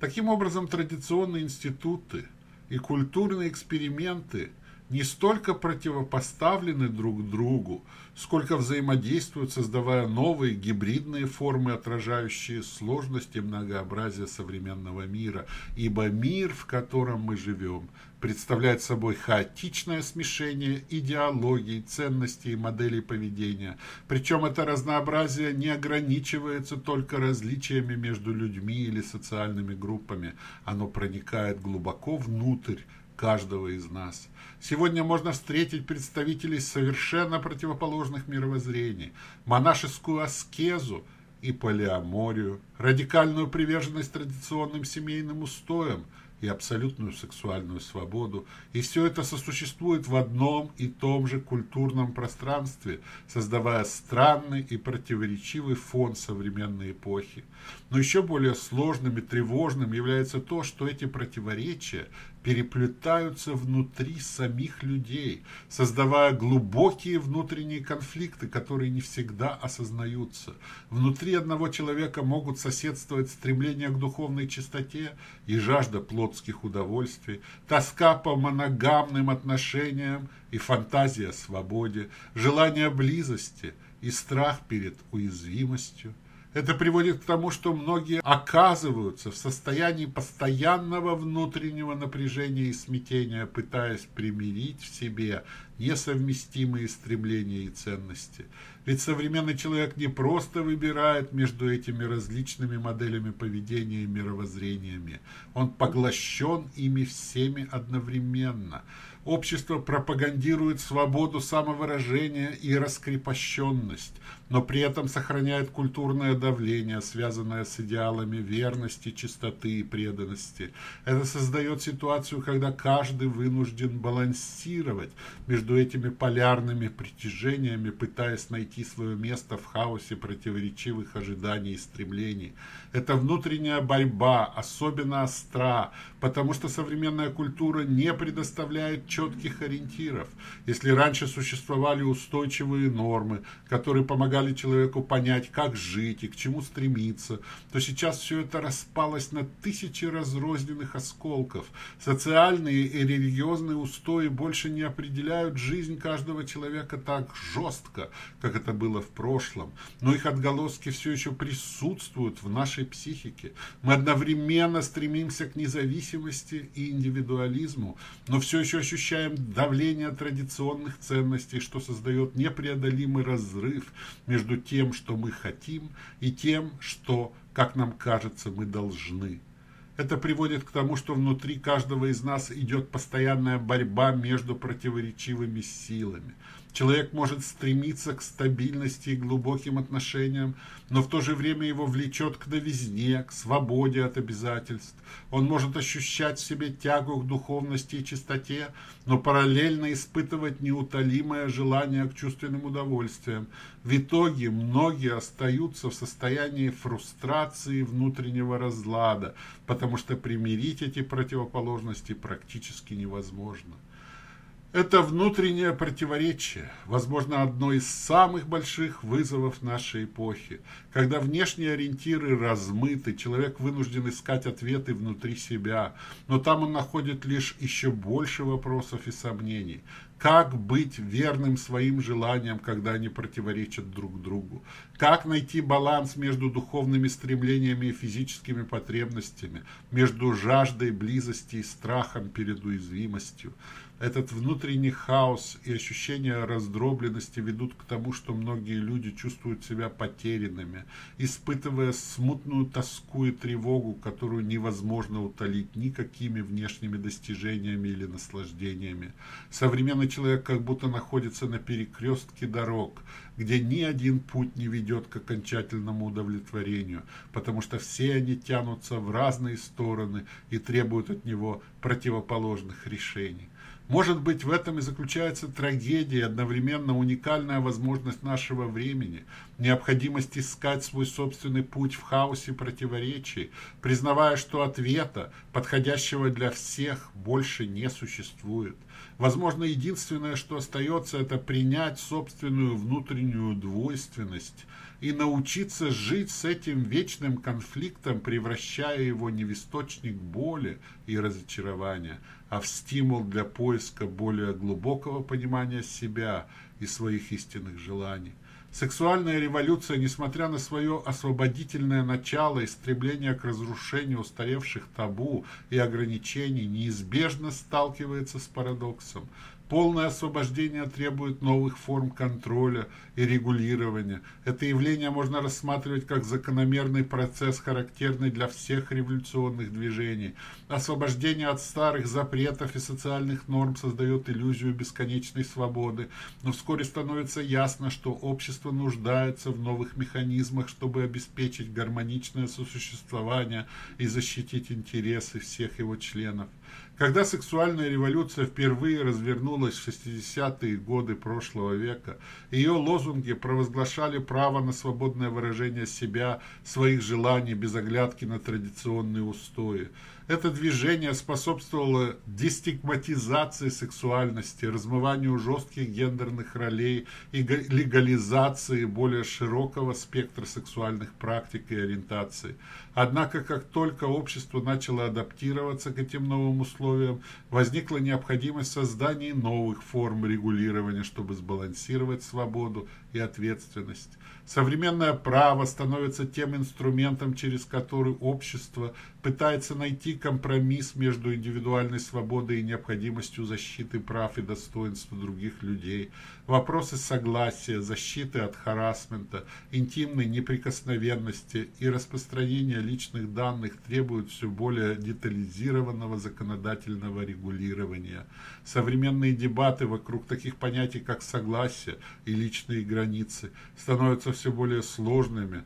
Таким образом, традиционные институты и культурные эксперименты не столько противопоставлены друг другу, сколько взаимодействуют, создавая новые гибридные формы, отражающие сложности и многообразие современного мира. Ибо мир, в котором мы живем, представляет собой хаотичное смешение идеологий, ценностей и моделей поведения. Причем это разнообразие не ограничивается только различиями между людьми или социальными группами. Оно проникает глубоко внутрь каждого из нас. Сегодня можно встретить представителей совершенно противоположных мировоззрений, монашескую аскезу и полиаморию, радикальную приверженность традиционным семейным устоям – и абсолютную сексуальную свободу. И все это сосуществует в одном и том же культурном пространстве, создавая странный и противоречивый фон современной эпохи. Но еще более сложным и тревожным является то, что эти противоречия переплетаются внутри самих людей, создавая глубокие внутренние конфликты, которые не всегда осознаются. Внутри одного человека могут соседствовать стремление к духовной чистоте и жажда плотских удовольствий, тоска по моногамным отношениям и фантазия о свободе, желание близости и страх перед уязвимостью. Это приводит к тому, что многие оказываются в состоянии постоянного внутреннего напряжения и смятения, пытаясь примирить в себе несовместимые стремления и ценности. Ведь современный человек не просто выбирает между этими различными моделями поведения и мировоззрениями. Он поглощен ими всеми одновременно. Общество пропагандирует свободу самовыражения и раскрепощенность, но при этом сохраняет культурное давление, связанное с идеалами верности, чистоты и преданности. Это создает ситуацию, когда каждый вынужден балансировать между этими полярными притяжениями, пытаясь найти свое место в хаосе противоречивых ожиданий и стремлений. Эта внутренняя борьба особенно остра, потому что современная культура не предоставляет четких ориентиров. Если раньше существовали устойчивые нормы, которые помогали человеку понять, как жить и к чему стремиться, то сейчас все это распалось на тысячи разрозненных осколков. Социальные и религиозные устои больше не определяют жизнь каждого человека так жестко, как это было в прошлом, но их отголоски все еще присутствуют в нашей психике. Мы одновременно стремимся к независимости и индивидуализму, но все еще ощущаем давление традиционных ценностей, что создает непреодолимый разрыв между тем, что мы хотим, и тем, что, как нам кажется, мы должны. Это приводит к тому, что внутри каждого из нас идет постоянная борьба между противоречивыми силами. Человек может стремиться к стабильности и глубоким отношениям, но в то же время его влечет к новизне, к свободе от обязательств. Он может ощущать в себе тягу к духовности и чистоте, но параллельно испытывать неутолимое желание к чувственным удовольствиям. В итоге многие остаются в состоянии фрустрации внутреннего разлада, потому что примирить эти противоположности практически невозможно. Это внутреннее противоречие, возможно, одно из самых больших вызовов нашей эпохи, когда внешние ориентиры размыты, человек вынужден искать ответы внутри себя, но там он находит лишь еще больше вопросов и сомнений. Как быть верным своим желаниям, когда они противоречат друг другу? Как найти баланс между духовными стремлениями и физическими потребностями, между жаждой близости и страхом перед уязвимостью? Этот внутренний хаос и ощущение раздробленности ведут к тому, что многие люди чувствуют себя потерянными, испытывая смутную тоску и тревогу, которую невозможно утолить никакими внешними достижениями или наслаждениями. Современный человек как будто находится на перекрестке дорог, где ни один путь не ведет к окончательному удовлетворению, потому что все они тянутся в разные стороны и требуют от него противоположных решений. Может быть, в этом и заключается трагедия одновременно уникальная возможность нашего времени, необходимость искать свой собственный путь в хаосе противоречий, признавая, что ответа, подходящего для всех, больше не существует. Возможно, единственное, что остается, это принять собственную внутреннюю двойственность и научиться жить с этим вечным конфликтом, превращая его не в источник боли и разочарования, а в стимул для поиска более глубокого понимания себя и своих истинных желаний. Сексуальная революция, несмотря на свое освободительное начало и стремление к разрушению устаревших табу и ограничений, неизбежно сталкивается с парадоксом. Полное освобождение требует новых форм контроля и регулирования. Это явление можно рассматривать как закономерный процесс, характерный для всех революционных движений. Освобождение от старых запретов и социальных норм создает иллюзию бесконечной свободы, но вскоре становится ясно, что общество нуждается в новых механизмах, чтобы обеспечить гармоничное сосуществование и защитить интересы всех его членов. Когда сексуальная революция впервые развернулась в 60-е годы прошлого века, ее лозунги провозглашали право на свободное выражение себя, своих желаний без оглядки на традиционные устои. Это движение способствовало дестигматизации сексуальности, размыванию жестких гендерных ролей и легализации более широкого спектра сексуальных практик и ориентаций. Однако, как только общество начало адаптироваться к этим новым условиям, возникла необходимость создания новых форм регулирования, чтобы сбалансировать свободу и ответственность. Современное право становится тем инструментом, через который общество пытается найти компромисс между индивидуальной свободой и необходимостью защиты прав и достоинства других людей. Вопросы согласия, защиты от харасмента, интимной неприкосновенности и распространения личных данных требуют все более детализированного законодательного регулирования. Современные дебаты вокруг таких понятий, как согласие и личные границы, становятся все более сложными,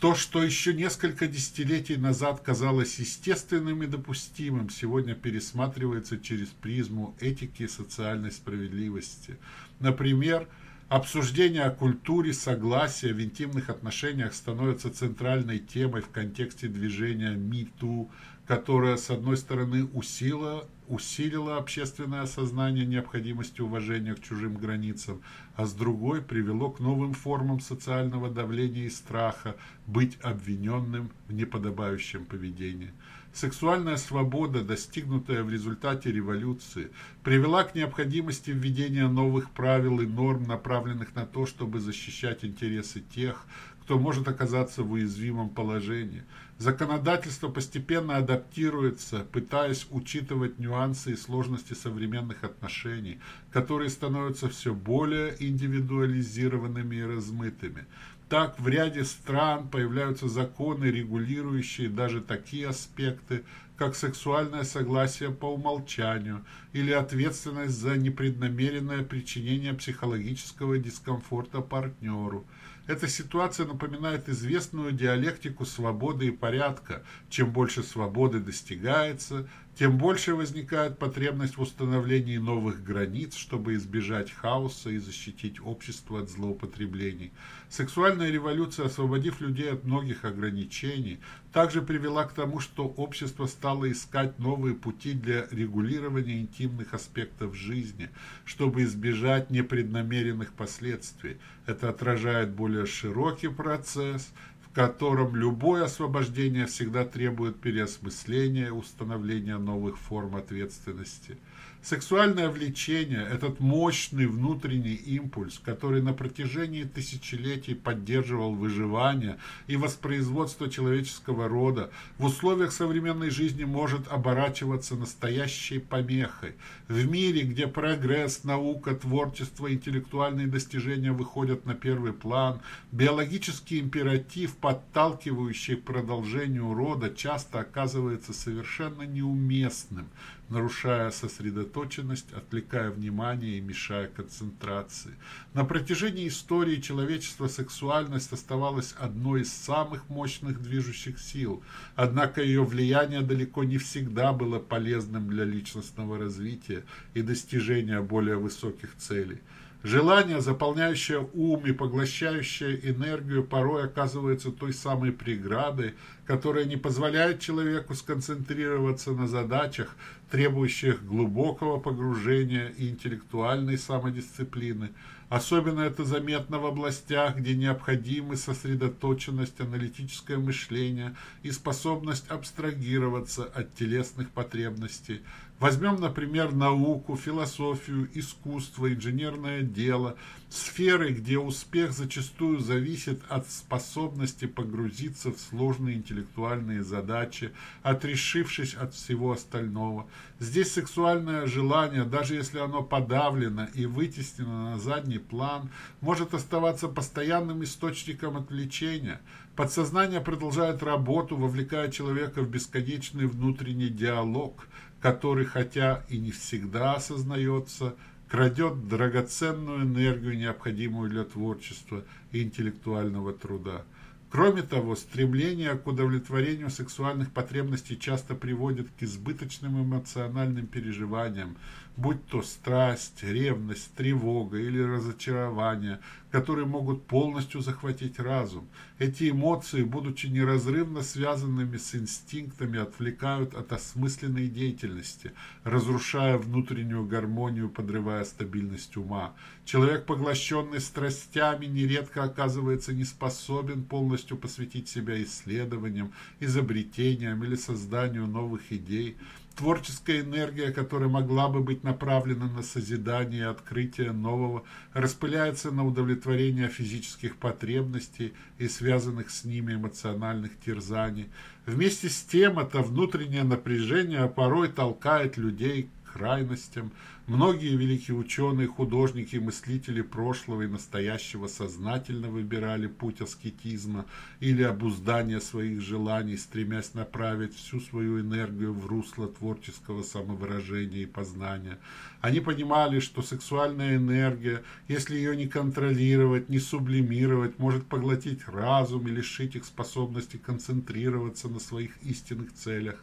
То, что еще несколько десятилетий назад казалось естественным и допустимым, сегодня пересматривается через призму этики и социальной справедливости. Например, обсуждение о культуре согласия в интимных отношениях становится центральной темой в контексте движения МИТУ, которое, с одной стороны, усилило усилило общественное осознание необходимости уважения к чужим границам, а с другой привело к новым формам социального давления и страха быть обвиненным в неподобающем поведении. Сексуальная свобода, достигнутая в результате революции, привела к необходимости введения новых правил и норм, направленных на то, чтобы защищать интересы тех, кто может оказаться в уязвимом положении. Законодательство постепенно адаптируется, пытаясь учитывать нюансы и сложности современных отношений, которые становятся все более индивидуализированными и размытыми. Так, в ряде стран появляются законы, регулирующие даже такие аспекты, как сексуальное согласие по умолчанию или ответственность за непреднамеренное причинение психологического дискомфорта партнеру – эта ситуация напоминает известную диалектику свободы и порядка. Чем больше свободы достигается, тем больше возникает потребность в установлении новых границ, чтобы избежать хаоса и защитить общество от злоупотреблений. Сексуальная революция, освободив людей от многих ограничений, также привела к тому, что общество стало искать новые пути для регулирования интимных аспектов жизни, чтобы избежать непреднамеренных последствий. Это отражает более широкий процесс – в котором любое освобождение всегда требует переосмысления, установления новых форм ответственности – Сексуальное влечение – этот мощный внутренний импульс, который на протяжении тысячелетий поддерживал выживание и воспроизводство человеческого рода, в условиях современной жизни может оборачиваться настоящей помехой. В мире, где прогресс, наука, творчество, интеллектуальные достижения выходят на первый план, биологический императив, подталкивающий к продолжению рода, часто оказывается совершенно неуместным – нарушая сосредоточенность, отвлекая внимание и мешая концентрации. На протяжении истории человечества сексуальность оставалась одной из самых мощных движущих сил, однако ее влияние далеко не всегда было полезным для личностного развития и достижения более высоких целей. Желание, заполняющее ум и поглощающее энергию, порой оказывается той самой преградой, которая не позволяет человеку сконцентрироваться на задачах, требующих глубокого погружения и интеллектуальной самодисциплины. Особенно это заметно в областях, где необходимы сосредоточенность, аналитическое мышление и способность абстрагироваться от телесных потребностей, Возьмем, например, науку, философию, искусство, инженерное дело, сферы, где успех зачастую зависит от способности погрузиться в сложные интеллектуальные задачи, отрешившись от всего остального. Здесь сексуальное желание, даже если оно подавлено и вытеснено на задний план, может оставаться постоянным источником отвлечения. Подсознание продолжает работу, вовлекая человека в бесконечный внутренний диалог – который, хотя и не всегда осознается, крадет драгоценную энергию, необходимую для творчества и интеллектуального труда. Кроме того, стремление к удовлетворению сексуальных потребностей часто приводит к избыточным эмоциональным переживаниям, будь то страсть, ревность, тревога или разочарование, которые могут полностью захватить разум. Эти эмоции, будучи неразрывно связанными с инстинктами, отвлекают от осмысленной деятельности, разрушая внутреннюю гармонию, подрывая стабильность ума. Человек, поглощенный страстями, нередко оказывается не способен полностью посвятить себя исследованиям, изобретениям или созданию новых идей – Творческая энергия, которая могла бы быть направлена на созидание и открытие нового, распыляется на удовлетворение физических потребностей и связанных с ними эмоциональных терзаний. Вместе с тем это внутреннее напряжение порой толкает людей к крайностям. Многие великие ученые, художники, мыслители прошлого и настоящего сознательно выбирали путь аскетизма или обуздания своих желаний, стремясь направить всю свою энергию в русло творческого самовыражения и познания. Они понимали, что сексуальная энергия, если ее не контролировать, не сублимировать, может поглотить разум и лишить их способности концентрироваться на своих истинных целях.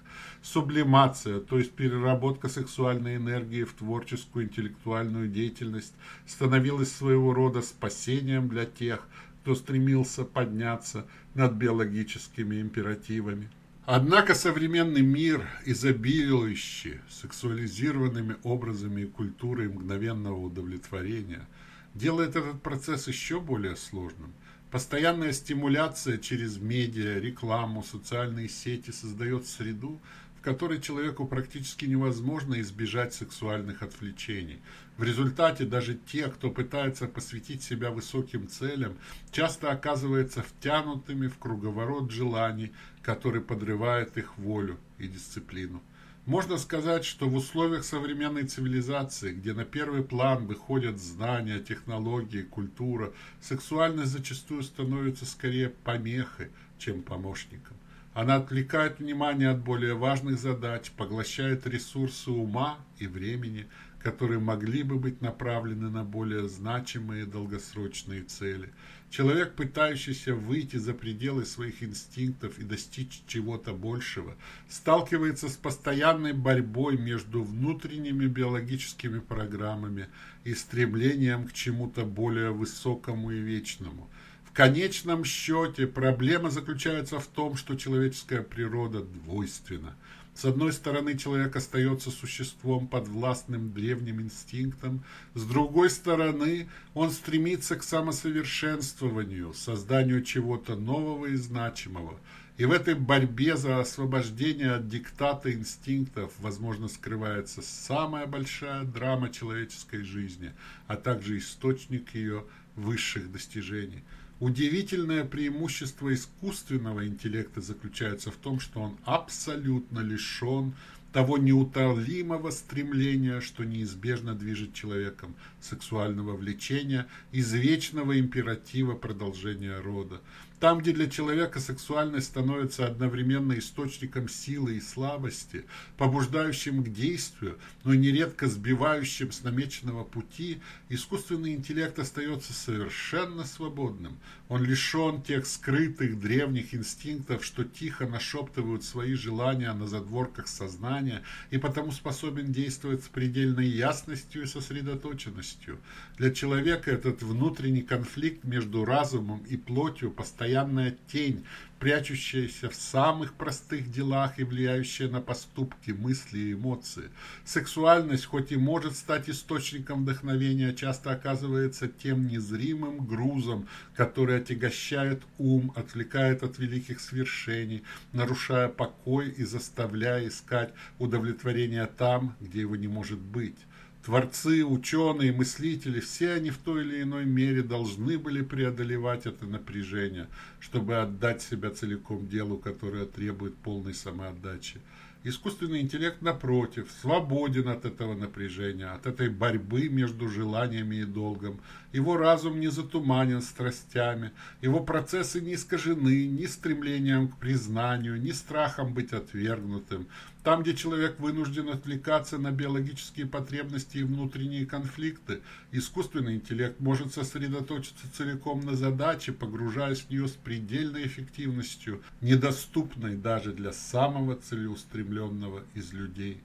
Сублимация, то есть переработка сексуальной энергии в творческую интеллектуальную деятельность, становилась своего рода спасением для тех, кто стремился подняться над биологическими императивами. Однако современный мир, изобилующий сексуализированными образами и культурой мгновенного удовлетворения, делает этот процесс еще более сложным. Постоянная стимуляция через медиа, рекламу, социальные сети создает среду, которой человеку практически невозможно избежать сексуальных отвлечений. В результате даже те, кто пытается посвятить себя высоким целям, часто оказываются втянутыми в круговорот желаний, который подрывает их волю и дисциплину. Можно сказать, что в условиях современной цивилизации, где на первый план выходят знания, технологии, культура, сексуальность зачастую становится скорее помехой, чем помощником. Она отвлекает внимание от более важных задач, поглощает ресурсы ума и времени, которые могли бы быть направлены на более значимые долгосрочные цели. Человек, пытающийся выйти за пределы своих инстинктов и достичь чего-то большего, сталкивается с постоянной борьбой между внутренними биологическими программами и стремлением к чему-то более высокому и вечному – конечном счете проблема заключается в том, что человеческая природа двойственна. С одной стороны, человек остается существом подвластным древним инстинктам, с другой стороны, он стремится к самосовершенствованию, созданию чего-то нового и значимого. И в этой борьбе за освобождение от диктата инстинктов, возможно, скрывается самая большая драма человеческой жизни, а также источник ее высших достижений – Удивительное преимущество искусственного интеллекта заключается в том, что он абсолютно лишен того неутолимого стремления, что неизбежно движет человеком, сексуального влечения, извечного императива продолжения рода. Там, где для человека сексуальность становится одновременно источником силы и слабости, побуждающим к действию, но нередко сбивающим с намеченного пути, искусственный интеллект остается совершенно свободным. Он лишен тех скрытых древних инстинктов, что тихо нашептывают свои желания на задворках сознания и потому способен действовать с предельной ясностью и сосредоточенностью. Для человека этот внутренний конфликт между разумом и плотью постоянная тень, прячущаяся в самых простых делах и влияющая на поступки, мысли и эмоции. Сексуальность, хоть и может стать источником вдохновения, часто оказывается тем незримым грузом, который отягощает ум, отвлекает от великих свершений, нарушая покой и заставляя искать удовлетворение там, где его не может быть. Творцы, ученые, мыслители, все они в той или иной мере должны были преодолевать это напряжение, чтобы отдать себя целиком делу, которое требует полной самоотдачи. Искусственный интеллект, напротив, свободен от этого напряжения, от этой борьбы между желаниями и долгом. Его разум не затуманен страстями, его процессы не искажены ни стремлением к признанию, ни страхом быть отвергнутым. Там, где человек вынужден отвлекаться на биологические потребности и внутренние конфликты, искусственный интеллект может сосредоточиться целиком на задаче, погружаясь в нее с предельной эффективностью, недоступной даже для самого целеустремленного из людей.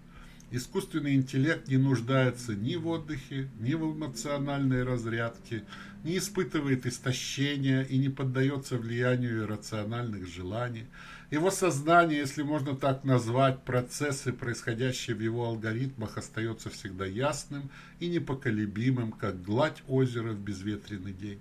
Искусственный интеллект не нуждается ни в отдыхе, ни в эмоциональной разрядке, не испытывает истощения и не поддается влиянию иррациональных желаний. Его сознание, если можно так назвать, процессы, происходящие в его алгоритмах, остается всегда ясным и непоколебимым, как гладь озера в безветренный день.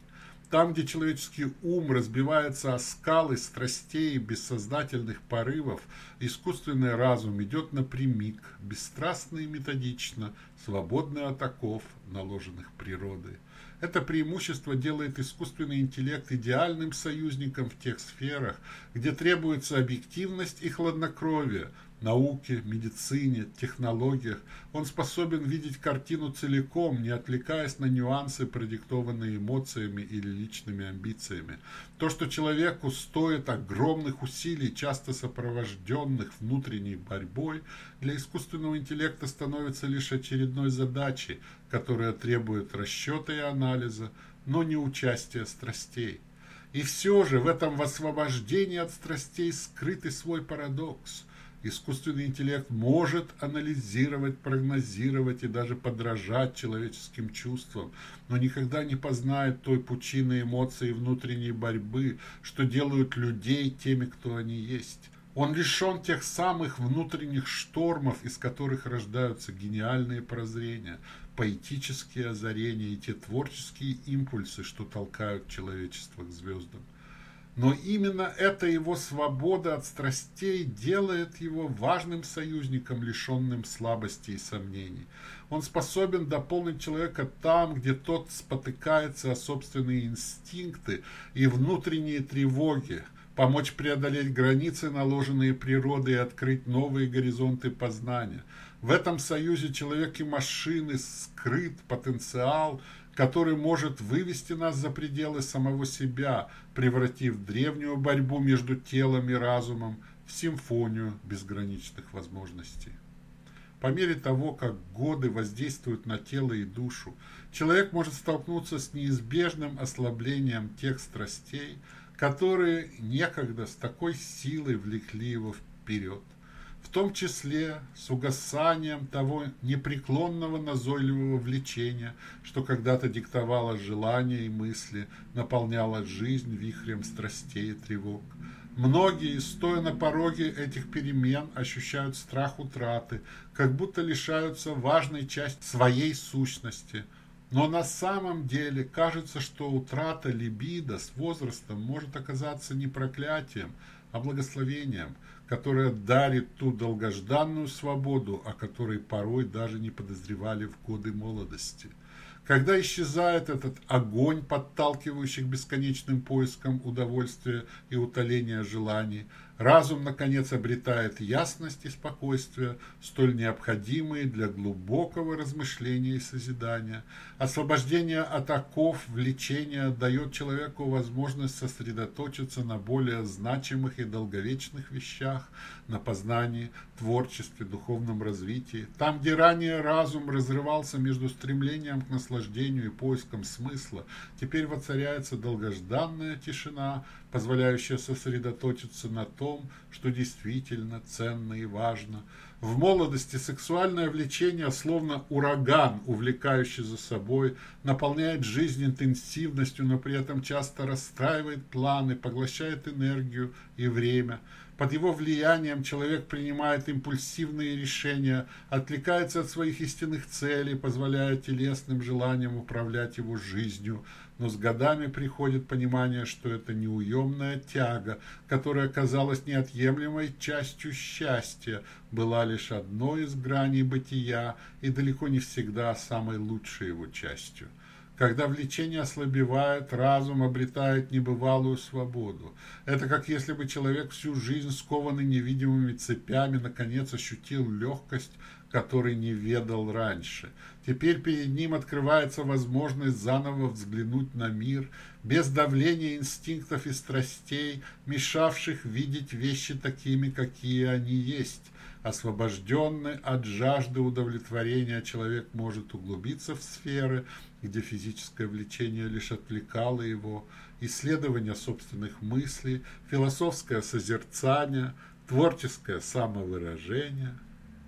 Там, где человеческий ум разбивается о скалы страстей и бессознательных порывов, искусственный разум идет напрямик, бесстрастно и методично, свободный от оков, наложенных природой. Это преимущество делает искусственный интеллект идеальным союзником в тех сферах, где требуется объективность и хладнокровие, науке, медицине, технологиях. Он способен видеть картину целиком, не отвлекаясь на нюансы, продиктованные эмоциями или личными амбициями. То, что человеку стоит огромных усилий, часто сопровожденных внутренней борьбой, для искусственного интеллекта становится лишь очередной задачей, которая требует расчета и анализа, но не участия страстей. И все же в этом освобождении от страстей скрытый свой парадокс. Искусственный интеллект может анализировать, прогнозировать и даже подражать человеческим чувствам, но никогда не познает той пучины эмоций и внутренней борьбы, что делают людей теми, кто они есть. Он лишен тех самых внутренних штормов, из которых рождаются гениальные прозрения, поэтические озарения и те творческие импульсы, что толкают человечество к звездам. Но именно эта его свобода от страстей делает его важным союзником, лишенным слабости и сомнений. Он способен дополнить человека там, где тот спотыкается о собственные инстинкты и внутренние тревоги, помочь преодолеть границы, наложенные природой, и открыть новые горизонты познания. В этом союзе человек и машины скрыт потенциал, который может вывести нас за пределы самого себя, превратив древнюю борьбу между телом и разумом в симфонию безграничных возможностей. По мере того, как годы воздействуют на тело и душу, человек может столкнуться с неизбежным ослаблением тех страстей, которые некогда с такой силой влекли его вперед, том числе с угасанием того непреклонного назойливого влечения, что когда-то диктовало желания и мысли, наполняло жизнь вихрем страстей и тревог. Многие, стоя на пороге этих перемен, ощущают страх утраты, как будто лишаются важной части своей сущности – но на самом деле кажется, что утрата либидо с возрастом может оказаться не проклятием, а благословением, которое дарит ту долгожданную свободу, о которой порой даже не подозревали в годы молодости. Когда исчезает этот огонь, подталкивающий к бесконечным поискам удовольствия и утоления желаний, Разум, наконец, обретает ясность и спокойствие, столь необходимые для глубокого размышления и созидания. Освобождение от оков влечения дает человеку возможность сосредоточиться на более значимых и долговечных вещах, на познании, творчестве, духовном развитии. Там, где ранее разум разрывался между стремлением к наслаждению и поиском смысла, теперь воцаряется долгожданная тишина, позволяющая сосредоточиться на том, что действительно ценно и важно. В молодости сексуальное влечение, словно ураган, увлекающий за собой, наполняет жизнь интенсивностью, но при этом часто расстраивает планы, поглощает энергию и время – под его влиянием человек принимает импульсивные решения, отвлекается от своих истинных целей, позволяя телесным желаниям управлять его жизнью. Но с годами приходит понимание, что это неуемная тяга, которая казалась неотъемлемой частью счастья, была лишь одной из граней бытия и далеко не всегда самой лучшей его частью. Когда влечение ослабевает, разум обретает небывалую свободу. Это как если бы человек всю жизнь скованный невидимыми цепями наконец ощутил легкость, которой не ведал раньше. Теперь перед ним открывается возможность заново взглянуть на мир, без давления инстинктов и страстей, мешавших видеть вещи такими, какие они есть. Освобожденный от жажды удовлетворения, человек может углубиться в сферы, где физическое влечение лишь отвлекало его, исследование собственных мыслей, философское созерцание, творческое самовыражение.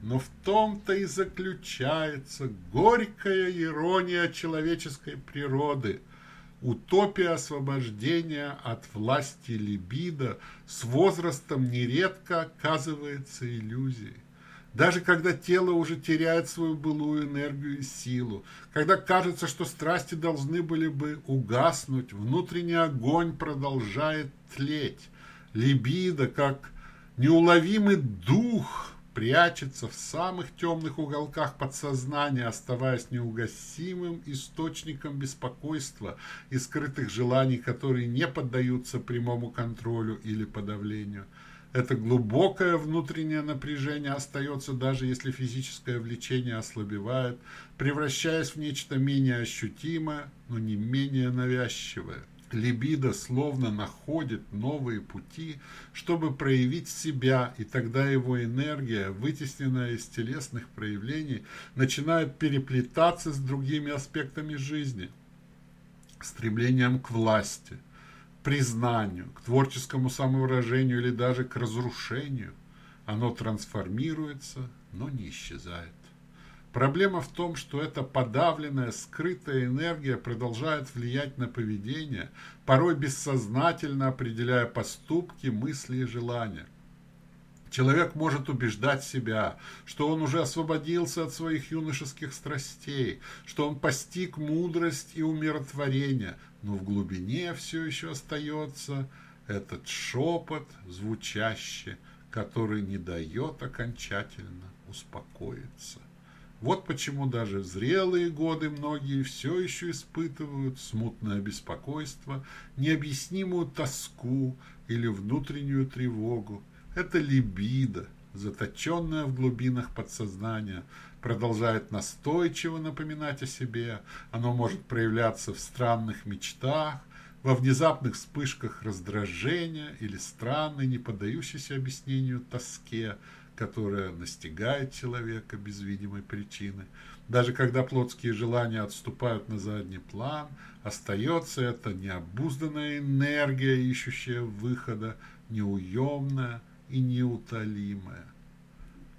Но в том-то и заключается горькая ирония человеческой природы – Утопия освобождения от власти либидо с возрастом нередко оказывается иллюзией. Даже когда тело уже теряет свою былую энергию и силу, когда кажется, что страсти должны были бы угаснуть, внутренний огонь продолжает тлеть. Либидо, как неуловимый дух, прячется в самых темных уголках подсознания, оставаясь неугасимым источником беспокойства и скрытых желаний, которые не поддаются прямому контролю или подавлению. Это глубокое внутреннее напряжение остается, даже если физическое влечение ослабевает, превращаясь в нечто менее ощутимое, но не менее навязчивое. Либидо словно находит новые пути, чтобы проявить себя, и тогда его энергия, вытесненная из телесных проявлений, начинает переплетаться с другими аспектами жизни, стремлением к власти – признанию, к творческому самовыражению или даже к разрушению. Оно трансформируется, но не исчезает. Проблема в том, что эта подавленная, скрытая энергия продолжает влиять на поведение, порой бессознательно определяя поступки, мысли и желания. Человек может убеждать себя, что он уже освободился от своих юношеских страстей, что он постиг мудрость и умиротворение, но в глубине все еще остается этот шепот звучащий, который не дает окончательно успокоиться. Вот почему даже в зрелые годы многие все еще испытывают смутное беспокойство, необъяснимую тоску или внутреннюю тревогу. Это либидо, заточенная в глубинах подсознания, продолжает настойчиво напоминать о себе. Оно может проявляться в странных мечтах, во внезапных вспышках раздражения или странной, не поддающейся объяснению тоске, которая настигает человека без видимой причины. Даже когда плотские желания отступают на задний план, остается эта необузданная энергия, ищущая выхода, неуемная и неутолимая.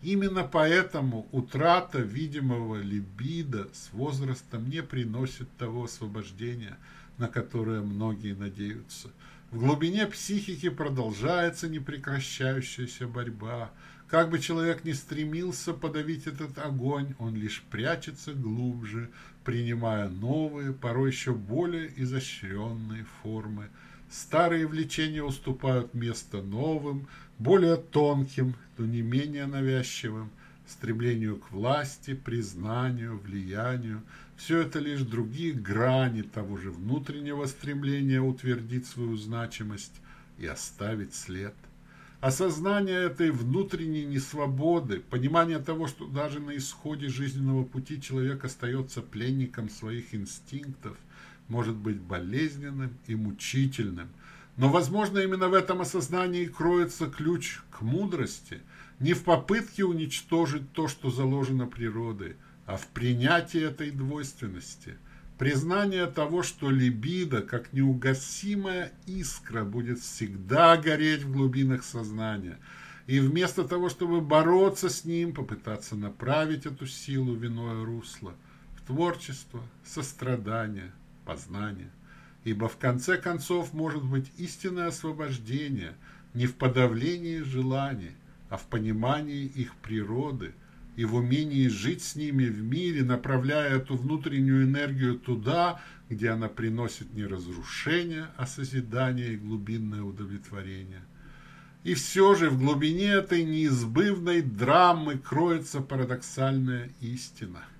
Именно поэтому утрата видимого либидо с возрастом не приносит того освобождения, на которое многие надеются. В глубине психики продолжается непрекращающаяся борьба. Как бы человек ни стремился подавить этот огонь, он лишь прячется глубже, принимая новые, порой еще более изощренные формы. Старые влечения уступают место новым, более тонким, но не менее навязчивым, стремлению к власти, признанию, влиянию. Все это лишь другие грани того же внутреннего стремления утвердить свою значимость и оставить след. Осознание этой внутренней несвободы, понимание того, что даже на исходе жизненного пути человек остается пленником своих инстинктов, может быть болезненным и мучительным – но, возможно, именно в этом осознании кроется ключ к мудрости, не в попытке уничтожить то, что заложено природой, а в принятии этой двойственности, признание того, что либидо, как неугасимая искра, будет всегда гореть в глубинах сознания, и вместо того, чтобы бороться с ним, попытаться направить эту силу в иное русло, в творчество, сострадание, познание – ибо в конце концов может быть истинное освобождение не в подавлении желаний, а в понимании их природы и в умении жить с ними в мире, направляя эту внутреннюю энергию туда, где она приносит не разрушение, а созидание и глубинное удовлетворение. И все же в глубине этой неизбывной драмы кроется парадоксальная истина –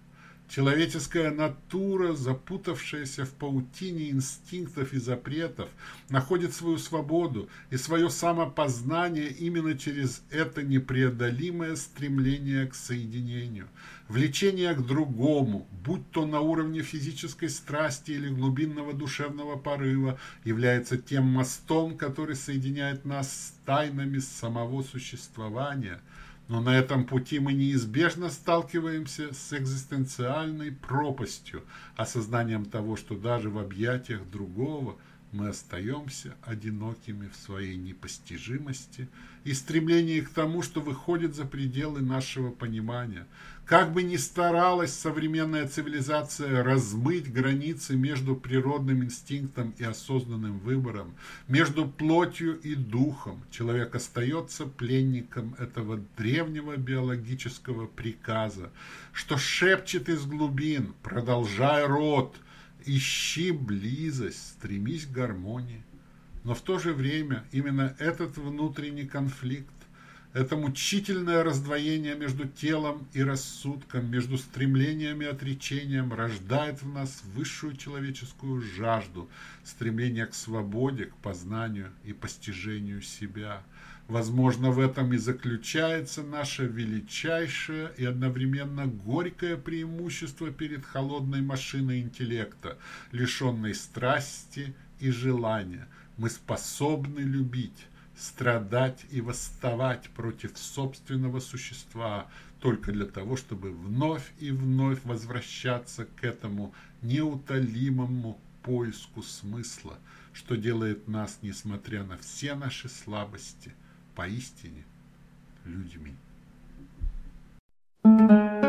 Человеческая натура, запутавшаяся в паутине инстинктов и запретов, находит свою свободу и свое самопознание именно через это непреодолимое стремление к соединению, влечение к другому, будь то на уровне физической страсти или глубинного душевного порыва, является тем мостом, который соединяет нас с тайнами самого существования – но на этом пути мы неизбежно сталкиваемся с экзистенциальной пропастью, осознанием того, что даже в объятиях другого мы остаемся одинокими в своей непостижимости и стремлении к тому, что выходит за пределы нашего понимания – как бы ни старалась современная цивилизация размыть границы между природным инстинктом и осознанным выбором, между плотью и духом, человек остается пленником этого древнего биологического приказа, что шепчет из глубин «продолжай род», «ищи близость», «стремись к гармонии». Но в то же время именно этот внутренний конфликт это мучительное раздвоение между телом и рассудком, между стремлением и отречением рождает в нас высшую человеческую жажду, стремление к свободе, к познанию и постижению себя. Возможно, в этом и заключается наше величайшее и одновременно горькое преимущество перед холодной машиной интеллекта, лишенной страсти и желания. Мы способны любить, страдать и восставать против собственного существа только для того, чтобы вновь и вновь возвращаться к этому неутолимому поиску смысла, что делает нас, несмотря на все наши слабости – поистине людьми. thank you